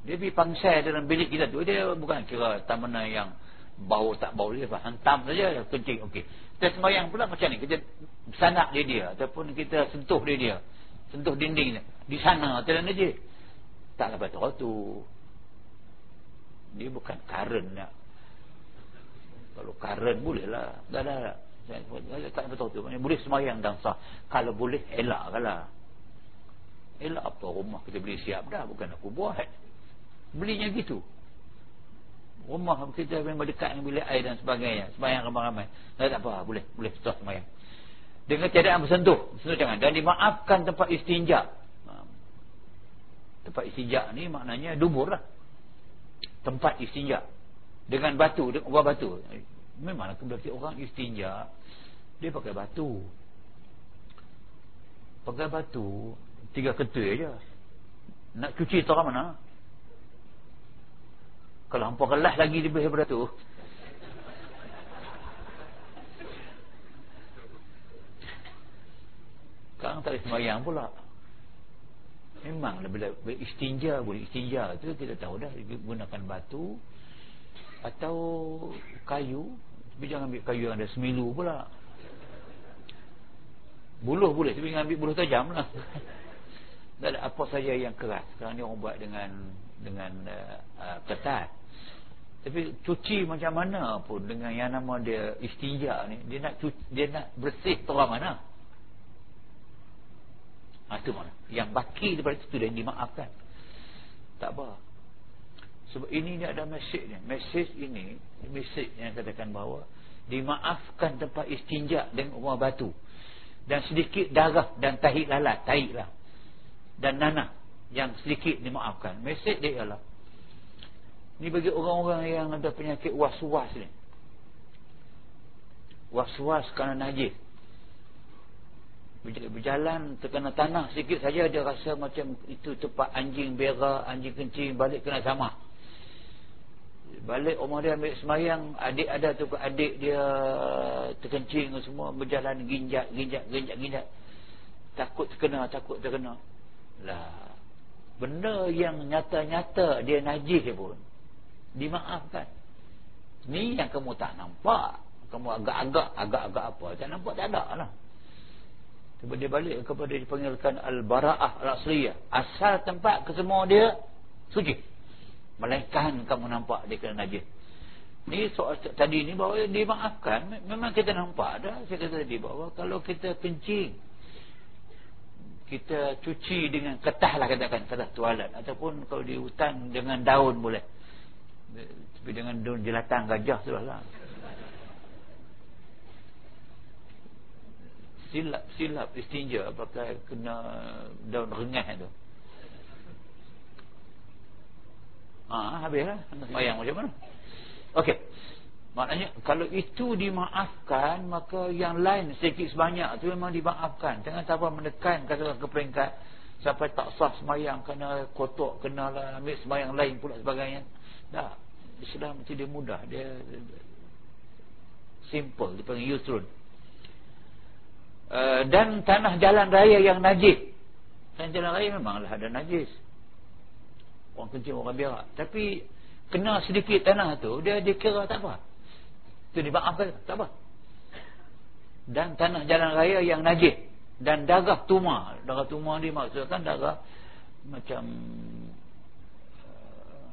Dia pergi pangsai dalam bilik kita tu. Dia bukan kira tamana yang bau tak bau. Dia hantam saja. Kencing okey. Kita sembahyang pula macam ni. Kita sanak dia dia ataupun kita sentuh dia dia. Sentuh dinding di sana telan aja tak dapat tahu tu dia bukan karen nak. Kalau karen boleh lah. Dah dah tak betul tu. Boleh semayang dan sah. Kalau boleh elak lah elak apa? Rumah kita beli siap dah. Bukan aku buat. Belinya gitu. Rumah kita memang dekat dengan bilik air dan sebagainya. Semayang ramai-ramai. Tak, tak apa. Boleh. Boleh stop semayang. Dengan tiada bersentuh. Sentuh jangan. Dan dimaafkan tempat istinja. Tempat istinja ni maknanya dubur lah. Tempat istinja. Dengan batu. Dengan ubah batu memang berarti orang istinja. Dia pakai batu. Pakai batu tiga ketul aja. Nak cuci orang mana? Kalau hampa kelas lagi lebih daripada tu. Sekarang tak ada semayang pula. Memang bila istinja boleh istinja. Tu kita tahu dah gunakan batu atau kayu tapi jangan ambil kayu yang ada semilu pula. Buluh boleh tapi jangan ambil buluh tajam lah. Ada apa saja yang keras. Sekarang ni orang buat dengan dengan uh, uh, ketat tapi cuci macam mana pun dengan yang nama dia istinja ni dia nak cuci, dia nak bersih terang mana. Ha, itu mana. Yang baki daripada itu dan dimaafkan. Tak apa sebab ini ni ada mesej ni mesej ini mesej yang katakan bahawa dimaafkan tempat istinja dengan rumah batu. Dan sedikit darah dan tahi lalat tahi lah dan nanah yang sedikit dimaafkan. Mesej dia ialah ni bagi orang-orang yang ada penyakit was-was ni. Was-was kerana najis. Berjalan terkena tanah sikit saja dia rasa macam itu tempat anjing berak anjing kencing balik kena sama balik rumah dia ambil semayang adik ada tu adik dia terkencing semua berjalan ginjak ginjak ginjak ginjak. Takut terkena takut terkena. Lah benda yang nyata-nyata dia najis pun dimaafkan. Ni yang kamu tak nampak. Kamu agak-agak agak-agak apa? Tak nampak tak ada lah. Tiba dia balik kepada dipanggilkan Al-Bara'ah Al-Asliyah. Asal tempat kesemua dia Suci Melainkan kamu nampak dia kena najis. Ni soal tadi ni bahawa dimaafkan. Memang kita nampak dah Saya kata tadi bahawa Kalau kita kencing Kita cuci dengan ketah lah katakan. Ketah tualat Ataupun kalau di hutan dengan daun boleh. Tapi dengan daun jelatan gajah tu lah. Silap silap istinja pakai kena daun rengah tu Ha, habislah. Semayang macam mana? Okey. Maknanya kalau itu dimaafkan maka yang lain sedikit sebanyak tu memang dimaafkan. Jangan sabar menekan kata ke peringkat sampai tak sah semayang kena kotok kena lah ambil semayang lain pula sebagainya. Dah. Islam tidak mudah. Dia simple dipanggil yusrun. Uh, dan tanah jalan raya yang najis. Tanah jalan raya memanglah ada najis. Orang kencing orang biar. Tapi kena sedikit tanah tu dia dikira tak apa. Itu dimaafkan Tak apa. Dan tanah jalan raya yang najis. Dan darah tuma Darah tuma ni maksudkan darah Macam uh,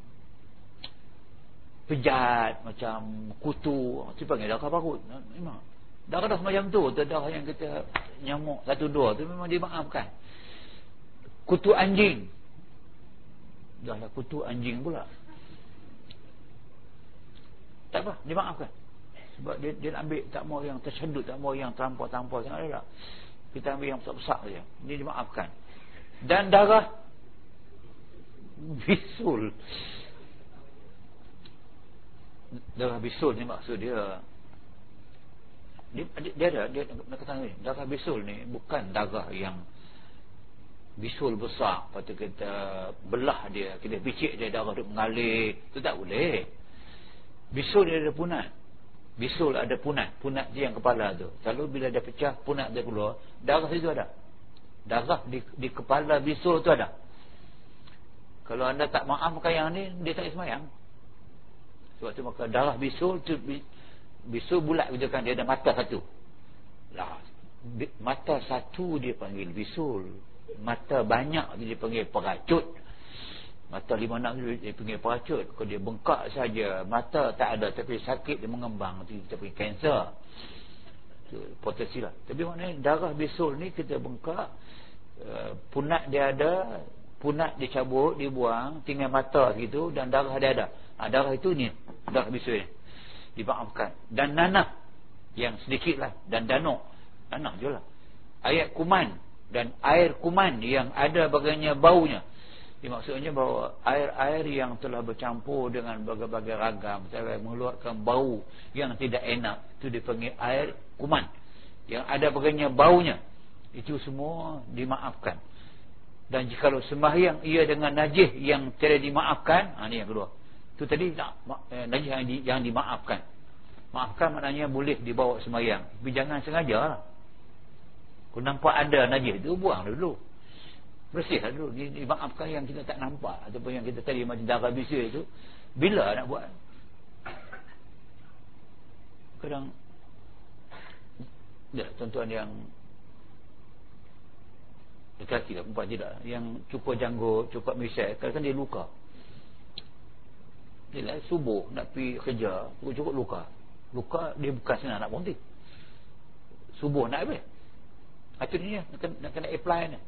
Pejat Macam kutu. Macam panggil darah parut. Memang. Darah dah semacam tu Darah yang kita Nyamuk satu dua tu Memang dimaafkan. Kutu anjing Dah lah kutu anjing pula. Tak apa Dimaafkan sebab dia, dia nak ambil tak mau yang tersedut tak mau yang terlampau-terlampau sangat tak. Kita ambil yang besar-besar saja. Ini dimaafkan dan darah bisul. Darah bisul ni maksud dia dia, dia ada dia nak kata ni darah bisul ni bukan darah yang bisul besar. Patut kita belah dia. Kita picit dia darah dia mengalir. Itu tak boleh. Bisul dia ada punat. Bisul ada punat. Punat dia yang kepala tu. Kalau bila dia pecah punat dia keluar darah itu ada. Darah di, di kepala bisul tu ada. Kalau anda tak maafkan yang ni dia tak semayang. Sebab tu maka darah bisul tu bisul bulat kan? Dia ada mata satu. Lah mata satu dia panggil bisul mata banyak dia panggil peracut. Mata lima enam dia pergi peracut. Kalau dia bengkak saja Mata tak ada. Tapi sakit dia mengembang. Itu kita pergi kanser Potensi lah. Tapi maknanya darah bisul ni kita bengkak uh, Punat dia ada Punat dia cabut, dia buang Tinggal mata gitu dan darah dia ada. Ha, Darah itu ni Darah bisul ni Dimaafkan. Dan nanah Yang sedikit lah. Dan danuk Nanah je lah. Ayat kuman Dan air kuman yang ada bagainya baunya. Ini maksudnya bahawa air-air yang telah bercampur dengan berbagai-bagai ragam telah mengeluarkan bau yang tidak enak itu dipanggil air kuman. Yang ada bagainya baunya. Itu semua dimaafkan. Dan jika sembahyang ia dengan najis yang tidak dimaafkan ha, ini yang kedua. Itu tadi tak, eh, najis yang, di, yang dimaafkan. Maafkan maknanya boleh dibawa sembahyang. Tapi jangan sengaja lah kalau nampak ada najis itu buang dulu. Bersihlah dulu. Dimaafkan yang kita tak nampak. Ataupun yang kita tadi macam darah bisul itu. Bila nak buat? Kadang ya, tuan-tuan yang lelaki lah perempuan tidak. Yang cukup janggut cukup misal kadang-kadang dia luka. Dia lah subuh nak pergi kerja cukup luka. Luka dia bukan senang nak berhenti. Subuh nak habis itu dia nak, nak kena apply ni.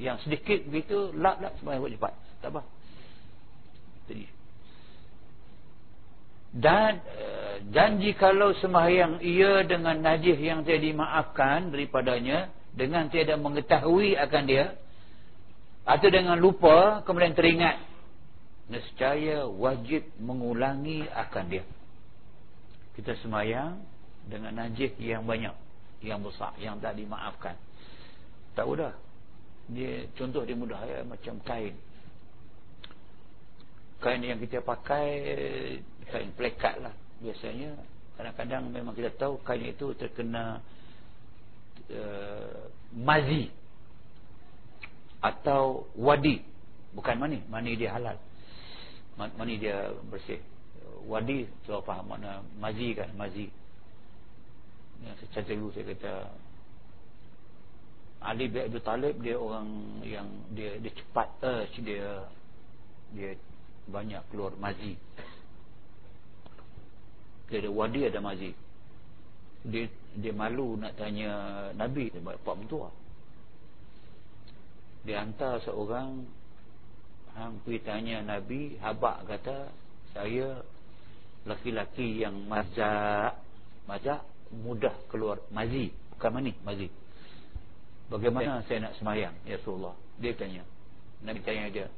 Yang sedikit begitu lap lap semua buat cepat. Tak apa. Jadi dan uh, janji kalau sembahyang ia dengan najis yang tidak dimaafkan daripadanya dengan tiada mengetahui akan dia atau dengan lupa kemudian teringat nescaya wajib mengulangi akan dia. Kita sembahyang dengan najis yang banyak yang besar yang tak dimaafkan tak mudah dia contoh dia mudah ya macam kain. Kain yang kita pakai kain plekat lah. Biasanya kadang-kadang memang kita tahu kain itu terkena uh, mazi. Atau wadi. Bukan mani mani dia halal. Mani dia bersih. Wadi tu faham mana mazi kan mazi. Yang secara dulu saya kata Ali bin Abi Talib dia orang yang dia dia cepat urge dia dia banyak keluar mazi. Dia ada wadi ada mazi. Dia dia malu nak tanya Nabi buat pak mentua. Dia hantar seorang hang pergi tanya Nabi habak kata saya laki-laki yang mazak mazak mudah keluar mazi. Bukan mani mazi Bagaimana saya nak semayang Ya Rasulullah? Dia tanya. Nabi tanya dia.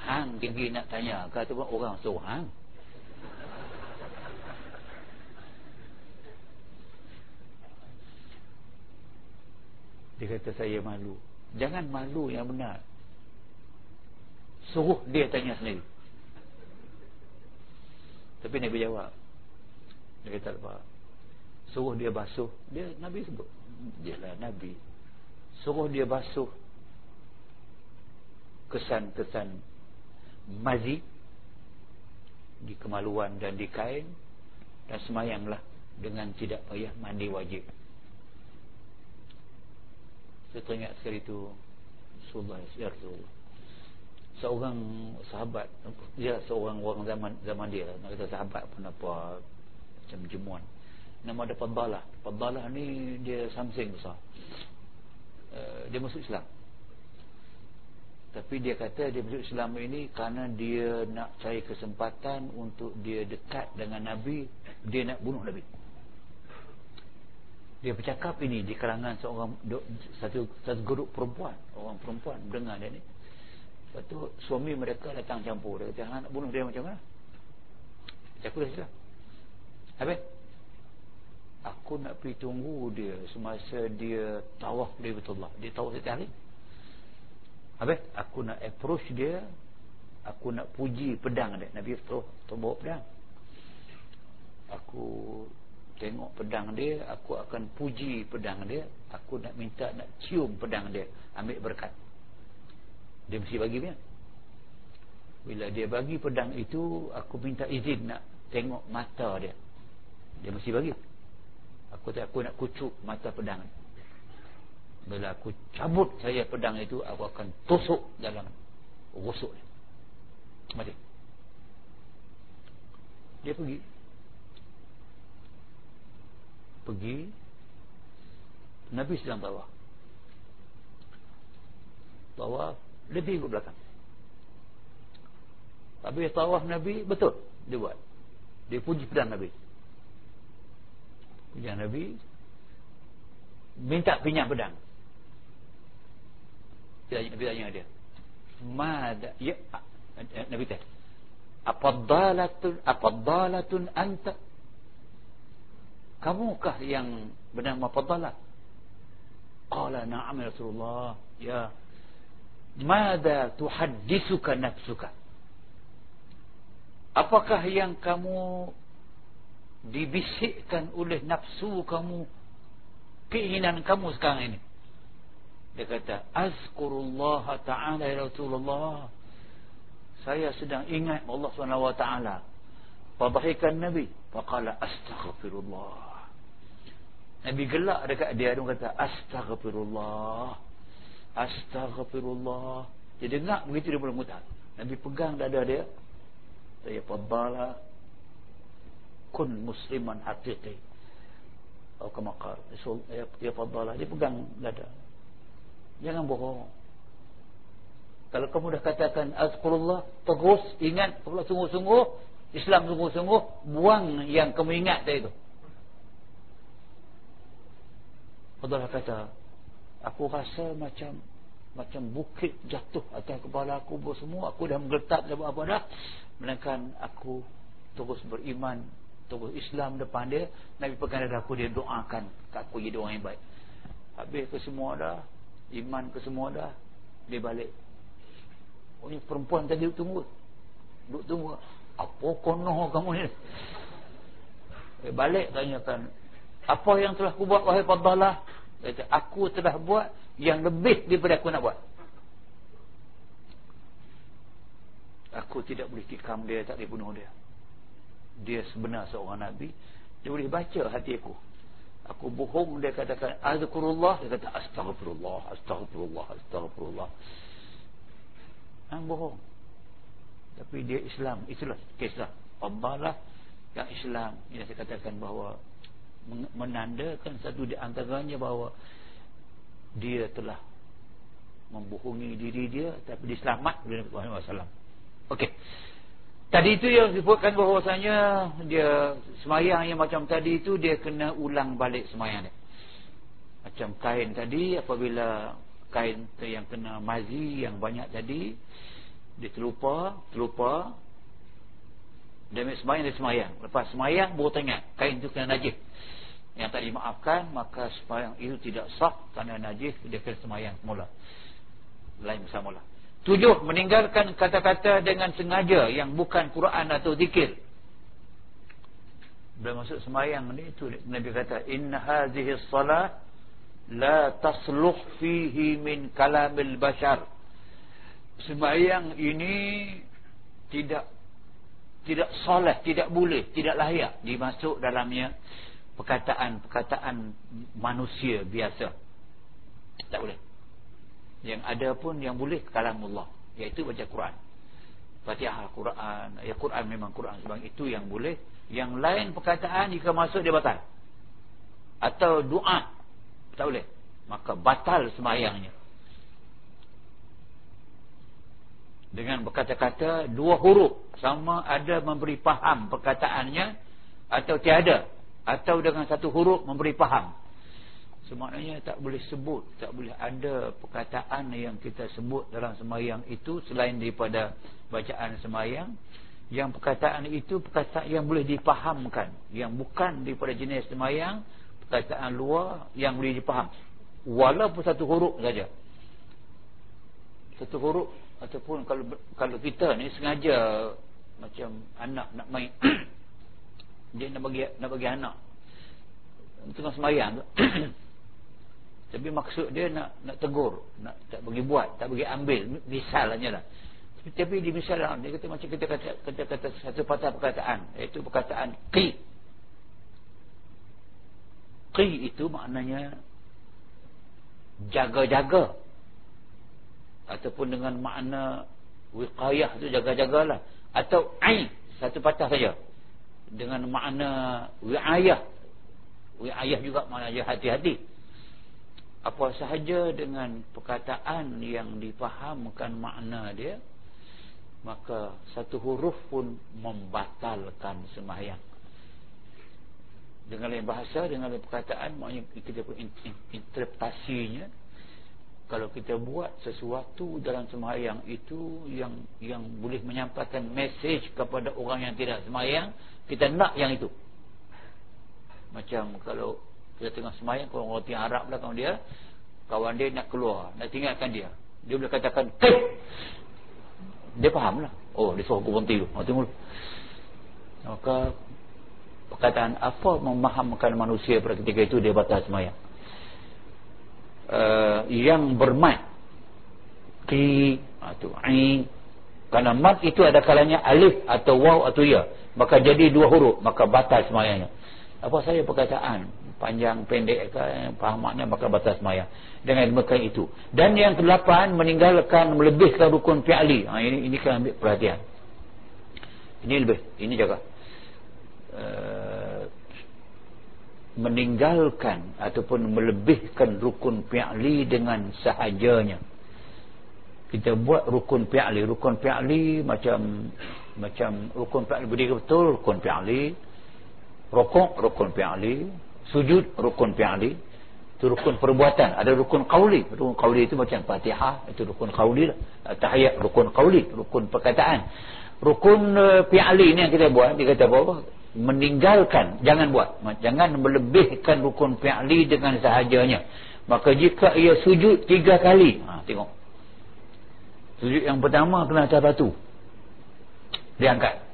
Hang tinggi nak tanya. Kata orang suruh hang. Dia kata saya malu. Jangan malu yang benar. Suruh dia tanya sendiri. Tapi Nabi jawab. Dia kata apa suruh dia basuh. Dia Nabi sebut dia lah Nabi. Suruh dia basuh kesan-kesan mazi di kemaluan dan di kain dan semayanglah dengan tidak payah mandi wajib. Saya teringat sekali itu Rasulullah ya Rasulullah. Seorang sahabat dia seorang orang zaman zaman dia nak kata sahabat pun apa macam jemuan nama dia Fadalah Fadalah ni dia samsing besar. Uh, dia masuk Islam. Tapi dia kata dia masuk Islam ini kerana dia nak cari kesempatan untuk dia dekat dengan Nabi dia nak bunuh Nabi. Dia bercakap ini di kalangan seorang satu satu grup perempuan orang perempuan dengar dia ni. Lepas tu suami mereka datang campur. Dia kata nak bunuh dia macam mana? Aku dah siap Habis Aku nak pergi tunggu dia Semasa dia tawaf dari Betullah Dia tawaf setiap hari. Habis? Aku nak approach dia. Aku nak puji pedang dia. Nabi terus bawa pedang. Aku tengok pedang dia. Aku akan puji pedang dia. Aku nak minta nak cium pedang dia. Ambil berkat. Dia mesti bagi dia bila dia bagi pedang itu aku minta izin nak tengok mata dia. Dia mesti bagi aku tak aku nak kucuk mata pedang. Bila aku cabut saya pedang itu aku akan tusuk dalam rusuk mati dia pergi. Pergi. Nabi sedang bawa bawa lebih ke belakang. Habis tawaf Nabi betul dia buat. Dia puji pedang Nabi puji Nabi minta pinjam pedang. Dia Nabi tanya dia mada ya Nabi tanya apa dalatun apa anta? Kamukah yang bernama Fadalah qala na'am ya Rasulullah. Ya. Mada tuhaddisuka nafsuka? Apakah yang kamu Dibisikkan oleh nafsu kamu Keinginan kamu sekarang ini. Dia kata Azkurullah ta'ala ya Rasulullah. Saya sedang ingat Allah SWT. Fadahikan Nabi. Faqala astaghfirullah. Nabi gelak dekat dia. Dia kata astaghfirullah. Astaghfirullah. Dia dengar begitu dia mula mutar Nabi pegang dada dia. Saya fadala Kun musliman haqiqi. Atau kemakar Ya, ya fadala Dia pegang dada. Jangan bohong. Kalau kamu dah katakan Azkurullah Terus ingat Allah sungguh-sungguh Islam sungguh-sungguh Buang yang kamu ingat tadi itu Fadala kata Aku rasa macam macam bukit jatuh atas kepala aku semua aku dah menggetak dah apa dah. Melainkan aku terus beriman terus Islam depan dia Nabi pegang dada aku dia doakan aku jadi orang yang baik. Habis ke semua dah iman ke semua dah dia balik. Oh ni perempuan tadi duduk tunggu. Duduk tunggu. Apa konoh kamu ni? Dia balik tanyakan apa yang telah aku buat wahai Fadalah kata aku telah buat yang lebih daripada aku nak buat. Aku tidak boleh tikam dia tak boleh bunuh dia dia sebenar seorang Nabi dia boleh baca hati aku. Aku bohong dia katakan azkurullah. Dia kata astagfirullah astagfirullah astagfirullah yang bohong. Tapi dia Islam. Itulah kisah Allah yang Islam. Yang saya katakan bahawa menandakan satu di antaranya bahawa dia telah membohongi diri dia tapi diselamat oleh Nabi Muhammad SAW. Okey. Tadi itu yang disebutkan bahawasanya dia semayang yang macam tadi itu dia kena ulang balik semayang dia. Macam kain tadi apabila kain yang kena mazi yang banyak tadi dia terlupa terlupa dia ambil semayang dia semayang. Lepas semayang baru teringat kain itu kena najis. Yang tak dimaafkan maka semayang itu tidak sah. Kerana najis dia kena semayang semula. Lain bersama lah tujuh meninggalkan kata-kata dengan sengaja yang bukan Quran atau zikir bila masuk semayang ni itu Nabi kata inna hadhihi salat la tasluh fihi min kalamil bashar sembahyang ini tidak tidak soleh, tidak boleh, tidak layak dimasuk dalamnya perkataan-perkataan manusia biasa. Tak boleh. Yang ada pun yang boleh kalamullah, iaitu baca Quran. Fatihah Quran, ya Quran memang Quran sebab itu yang boleh. Yang lain perkataan jika masuk dia batal. Atau doa tak boleh. Maka batal sembahyangnya. dengan berkata-kata dua huruf sama ada memberi faham perkataannya atau tiada atau dengan satu huruf memberi faham semaknanya tak boleh sebut tak boleh ada perkataan yang kita sebut dalam semayang itu selain daripada bacaan semayang. Yang perkataan itu perkataan yang boleh dipahamkan yang bukan daripada jenis semayang perkataan luar yang boleh dipaham. Walaupun satu huruf saja. Satu huruf ataupun kalau kalau kita ni sengaja macam anak nak main dia nak bagi nak bagi anak. Tengah sembahyang tu tapi maksud dia nak nak tegur nak tak bagi buat tak bagi ambil misalnya lah. Tapi di misalnya dia kata macam kita kata kata, kata satu patah perkataan iaitu perkataan qi. Qi itu maknanya jaga-jaga. Ataupun dengan makna wiqayah tu jaga-jagalah atau ai satu patah saja. Dengan makna wiayah. Wiayah juga makna hati-hati apa sahaja dengan perkataan yang difahamkan makna dia maka satu huruf pun membatalkan sembahyang dengan lain bahasa dengan lain perkataan maknanya kita pun interpretasinya kalau kita buat sesuatu dalam semayang itu yang yang boleh menyampaikan mesej kepada orang yang tidak semayang kita nak yang itu. Macam kalau kita tengah semayang orang yang Arab belakang dia kawan dia nak keluar nak tinggalkan dia. Dia boleh katakan Kek! dia faham lah oh dia suruh aku berhenti dulu tengok maka perkataan apa memahamkan manusia pada ketika itu? Dia batal semayang. Uh, yang bermat ki atau ain kerana mat itu ada kalanya alif atau waw atau ya. Maka jadi dua huruf maka batal semayanya apa saya perkataan panjang pendek ke faham makna maka batal semaya dengan demikian itu. Dan yang kedelapan meninggalkan melebihkan rukun fi'li. Ha, ini ini kena ambil perhatian. Ini lebih ini jaga. Uh, meninggalkan ataupun melebihkan rukun fi'li dengan sahajanya. Kita buat rukun fi'li. Rukun fi'li macam macam rukun fi'li berdiri betul rukun fi'li rokok rukun fi'li sujud rukun fi'li. Itu rukun perbuatan. Ada rukun qawli. Rukun qawli itu macam fatihah itu rukun qawli. Lah tahiyat rukun qawli rukun perkataan. Rukun uh, fi'li ni yang kita buat dia kata apa? Meninggalkan jangan buat. Jangan melebihkan rukun fi'li dengan sahajanya. Maka jika ia sujud tiga kali ha, tengok. Sujud yang pertama kena atas batu. Diangkat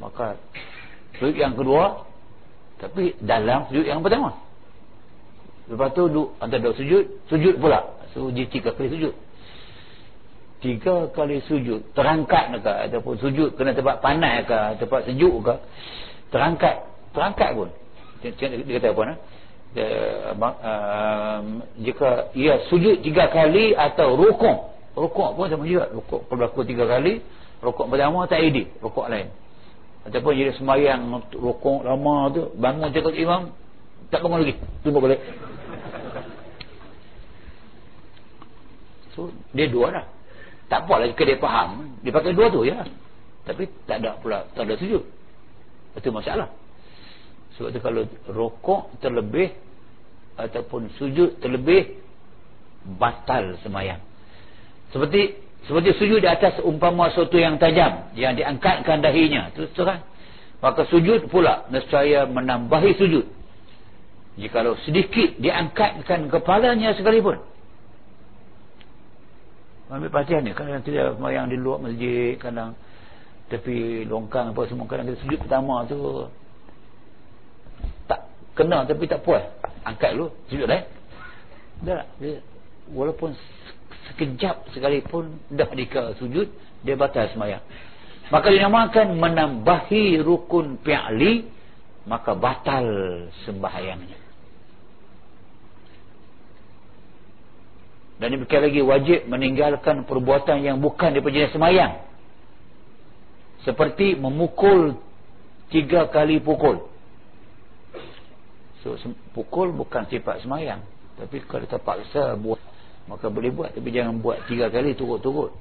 maka sujud yang kedua tapi dalam sujud yang pertama. Lepas tu duduk antara dua sujud sujud pula. Sujud tiga kali sujud. Tiga kali sujud. Terangkat ke ataupun sujud kena tempat panas ke tempat sejuk ke. Terangkat. Terangkat pun. Dia, dia kata apa nah? Dia, uh, jika ia sujud tiga kali atau rukuk. Rukuk pun sama juga. Rukuk berlaku tiga kali rukuk pertama tak edit rukuk lain ataupun jadi semayang rukuk lama tu bangun cakap imam tak bangun lagi tunggu balik. So dia dua lah tak apa lah jika dia faham dia pakai dua tu ya. Tapi tak ada pula tak ada sujud. Itu masalah. Sebab itu kalau rokok terlebih ataupun sujud terlebih batal semayang seperti seperti sujud di atas umpama sesuatu yang tajam yang diangkatkan dahinya. Terus terang. Maka sujud pula nescaya menambahi sujud. Jikalau sedikit diangkatkan kepalanya sekalipun. Ambil perhatian ni kadang kita semayang di luar masjid kadang tepi longkang apa semua kadang kita sujud pertama tu tak kena tapi tak puas. Angkat dulu sujud dah dah walaupun sekejap sekalipun dah dika sujud dia batal semayang maka dinamakan menambahi rukun pi'li maka batal sembahyangnya. Dan demikian lagi wajib meninggalkan perbuatan yang bukan daripada jenis semayang seperti memukul tiga kali pukul. So pukul bukan sifat semayang tapi kalau terpaksa buat maka boleh buat tapi jangan buat tiga kali turut-turut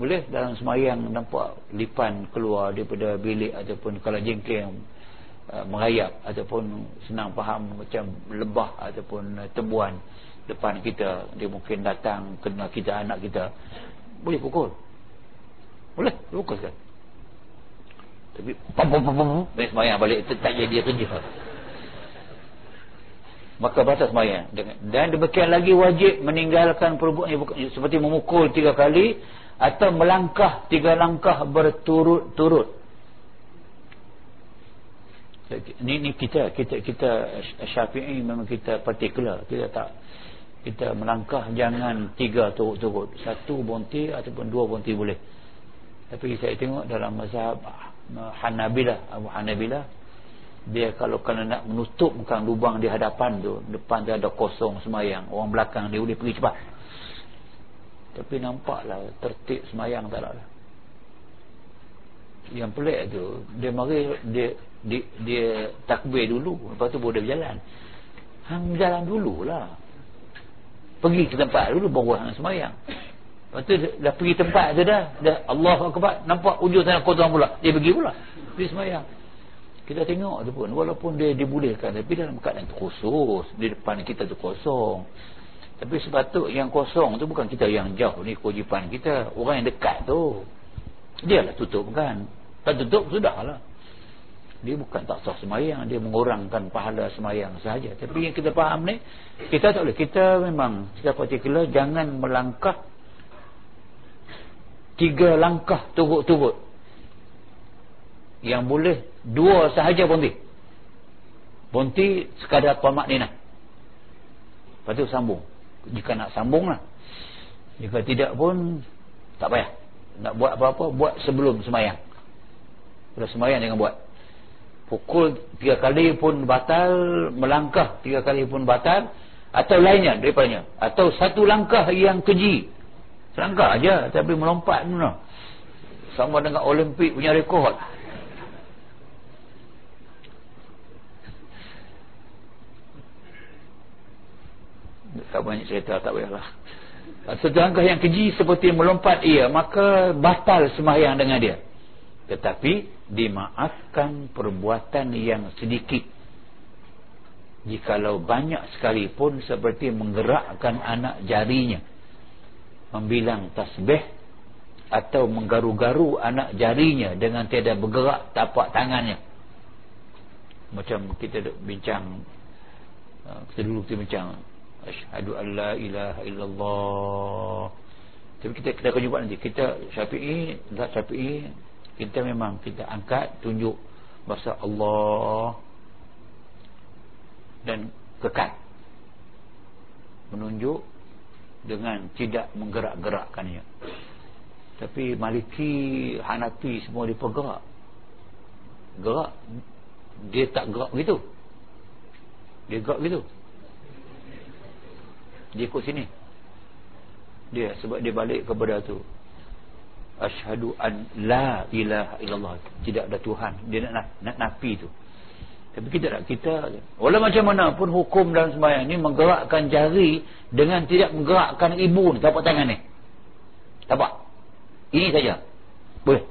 boleh dalam semayang nampak lipan keluar daripada bilik ataupun kalau jengking uh, merayap ataupun senang faham macam lebah ataupun uh, tebuan depan kita dia mungkin datang kena kita anak kita boleh pukul boleh pukul kan tapi pam pam pam pam semayang balik tak jadi kerja maka batas semayang dan demikian lagi wajib meninggalkan perbuatan seperti memukul tiga kali atau melangkah tiga langkah berturut-turut. Ini, ini kita kita kita syafi'i memang kita particular. Kita tak kita melangkah jangan tiga turut-turut. Satu bonti ataupun dua bonti boleh. Tapi saya tengok dalam mazhab Hanabilah Abu Hanabilah dia kalau kena nak menutup bukan lubang di hadapan tu depan tu ada kosong semayang. Orang belakang dia boleh pergi cepat. Tapi nampaklah tertib semayang tak lah yang pelik tu dia mari dia dia, dia takbir dulu lepas tu boleh berjalan. Hang jalan dululah. Pergi ke tempat dulu baru hang semayang. Lepas tu dah pergi tempat tu dah dah Allah Akbar nampak ujung sana kosong pula. Dia pergi pula pergi semayang kita tengok tu pun walaupun dia dibolehkan tapi dalam keadaan khusus di depan kita tu kosong tapi sepatut yang kosong tu bukan kita yang jauh ni kewajipan kita. Orang yang dekat tu. Dia lah tutup kan. Tak tutup sudah lah. Dia bukan tak sah semayang. Dia mengurangkan pahala semayang sahaja. Tapi yang kita faham ni. Kita tak boleh. Kita memang. Secara particular. Jangan melangkah. Tiga langkah turut-turut. Yang boleh. Dua sahaja bonti. Bonti sekadar pamak nina. Lepas tu sambung. Jika nak sambung lah. Jika tidak pun tak payah. Nak buat apa-apa buat sebelum semayang. Pada semayang jangan buat. Pukul tiga kali pun batal melangkah tiga kali pun batal atau lainnya daripadanya. Atau satu langkah yang keji. Selangkah aja tapi melompat mana sama dengan olimpik punya rekod tak banyak cerita tak payahlah sedangkan yang keji seperti melompat ia maka batal sembahyang dengan dia. Tetapi dimaafkan perbuatan yang sedikit. Jikalau banyak sekalipun seperti menggerakkan anak jarinya. Membilang tasbih atau menggaru-garu anak jarinya dengan tiada bergerak tapak tangannya. Macam kita bincang uh, kita dulu kita bincang Asyhadu an la ilaha illallah. Tapi kita kita akan jumpa nanti. Kita Syafi'i, zat Syafi'i, kita memang kita angkat tunjuk bahasa Allah dan kekal. Menunjuk dengan tidak menggerak-gerakkannya. Tapi Maliki, Hanafi semua dia pergerak. Gerak. Dia tak gerak begitu. Dia gerak begitu dia ikut sini. Dia sebab dia balik kepada tu. Asyhadu an la ilaha illallah. Tidak ada tuhan. Dia nak nak nafi tu. Tapi kita tak kita. Walau macam mana pun hukum dalam sembahyang ni menggerakkan jari dengan tidak menggerakkan ibu ni. Tapak tangan ni. Tapak. Ini saja. Boleh.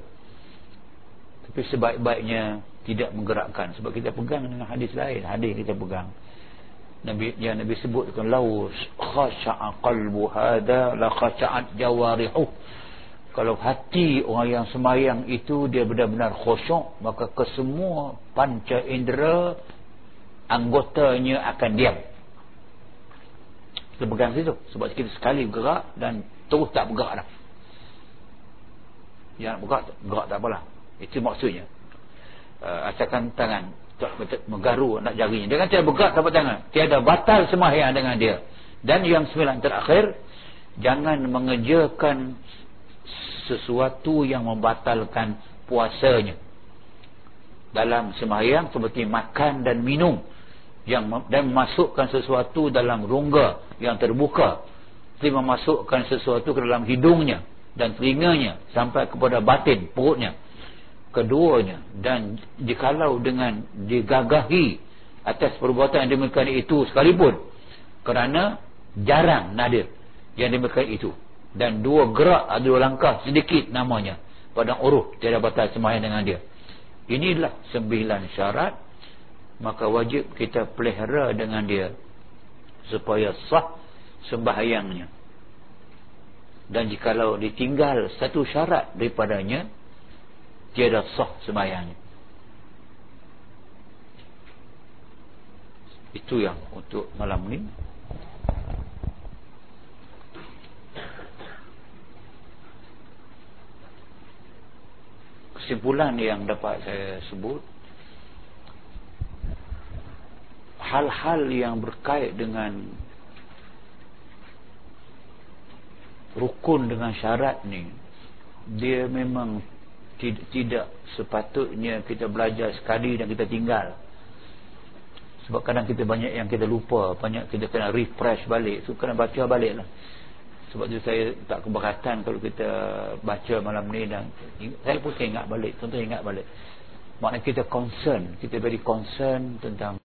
Tapi sebaik-baiknya tidak menggerakkan. Sebab kita pegang dengan hadis lain. Hadis kita pegang Nabi yang Nabi sebutkan lau khasha'a qalbu hada la khasha'at jawarihu. Kalau hati orang yang semayang itu dia benar-benar khusyuk maka kesemua panca indera anggotanya akan diam. Kita pegang situ sebab kita sekali bergerak dan terus tak bergerak dah. Yang bergerak, bergerak tak apalah. Itu maksudnya. Uh, asalkan tangan menggaru nak jarinya. Dengan cara bergerak tapak tangan. Tiada batal sembahyang dengan dia. Dan yang sembilan terakhir jangan mengerjakan sesuatu yang membatalkan puasanya. Dalam sembahyang seperti makan dan minum. Yang dan memasukkan sesuatu dalam rongga yang terbuka. Seperti memasukkan sesuatu ke dalam hidungnya dan telinganya sampai kepada batin perutnya keduanya dan jikalau dengan digagahi atas perbuatan yang demikian itu sekalipun kerana jarang nadir yang demikian itu. Dan dua gerak ada dua langkah sedikit namanya pada uruh tiada batal sembahyang dengan dia. Inilah sembilan syarat maka wajib kita pelihara dengan dia supaya sah sembahyangnya. Dan jikalau ditinggal satu syarat daripadanya tiada sah sembahyangnya itu yang untuk malam ni. Kesimpulan yang dapat saya sebut hal-hal yang berkait dengan rukun dengan syarat ni dia memang tidak, tidak sepatutnya kita belajar sekali dan kita tinggal. Sebab kadang kita banyak yang kita lupa banyak kita kena refresh balik. So kena baca balik lah sebab tu saya tak keberatan kalau kita baca malam ni dan saya pun ingat balik contoh ingat balik. Maknanya kita concern kita very concern tentang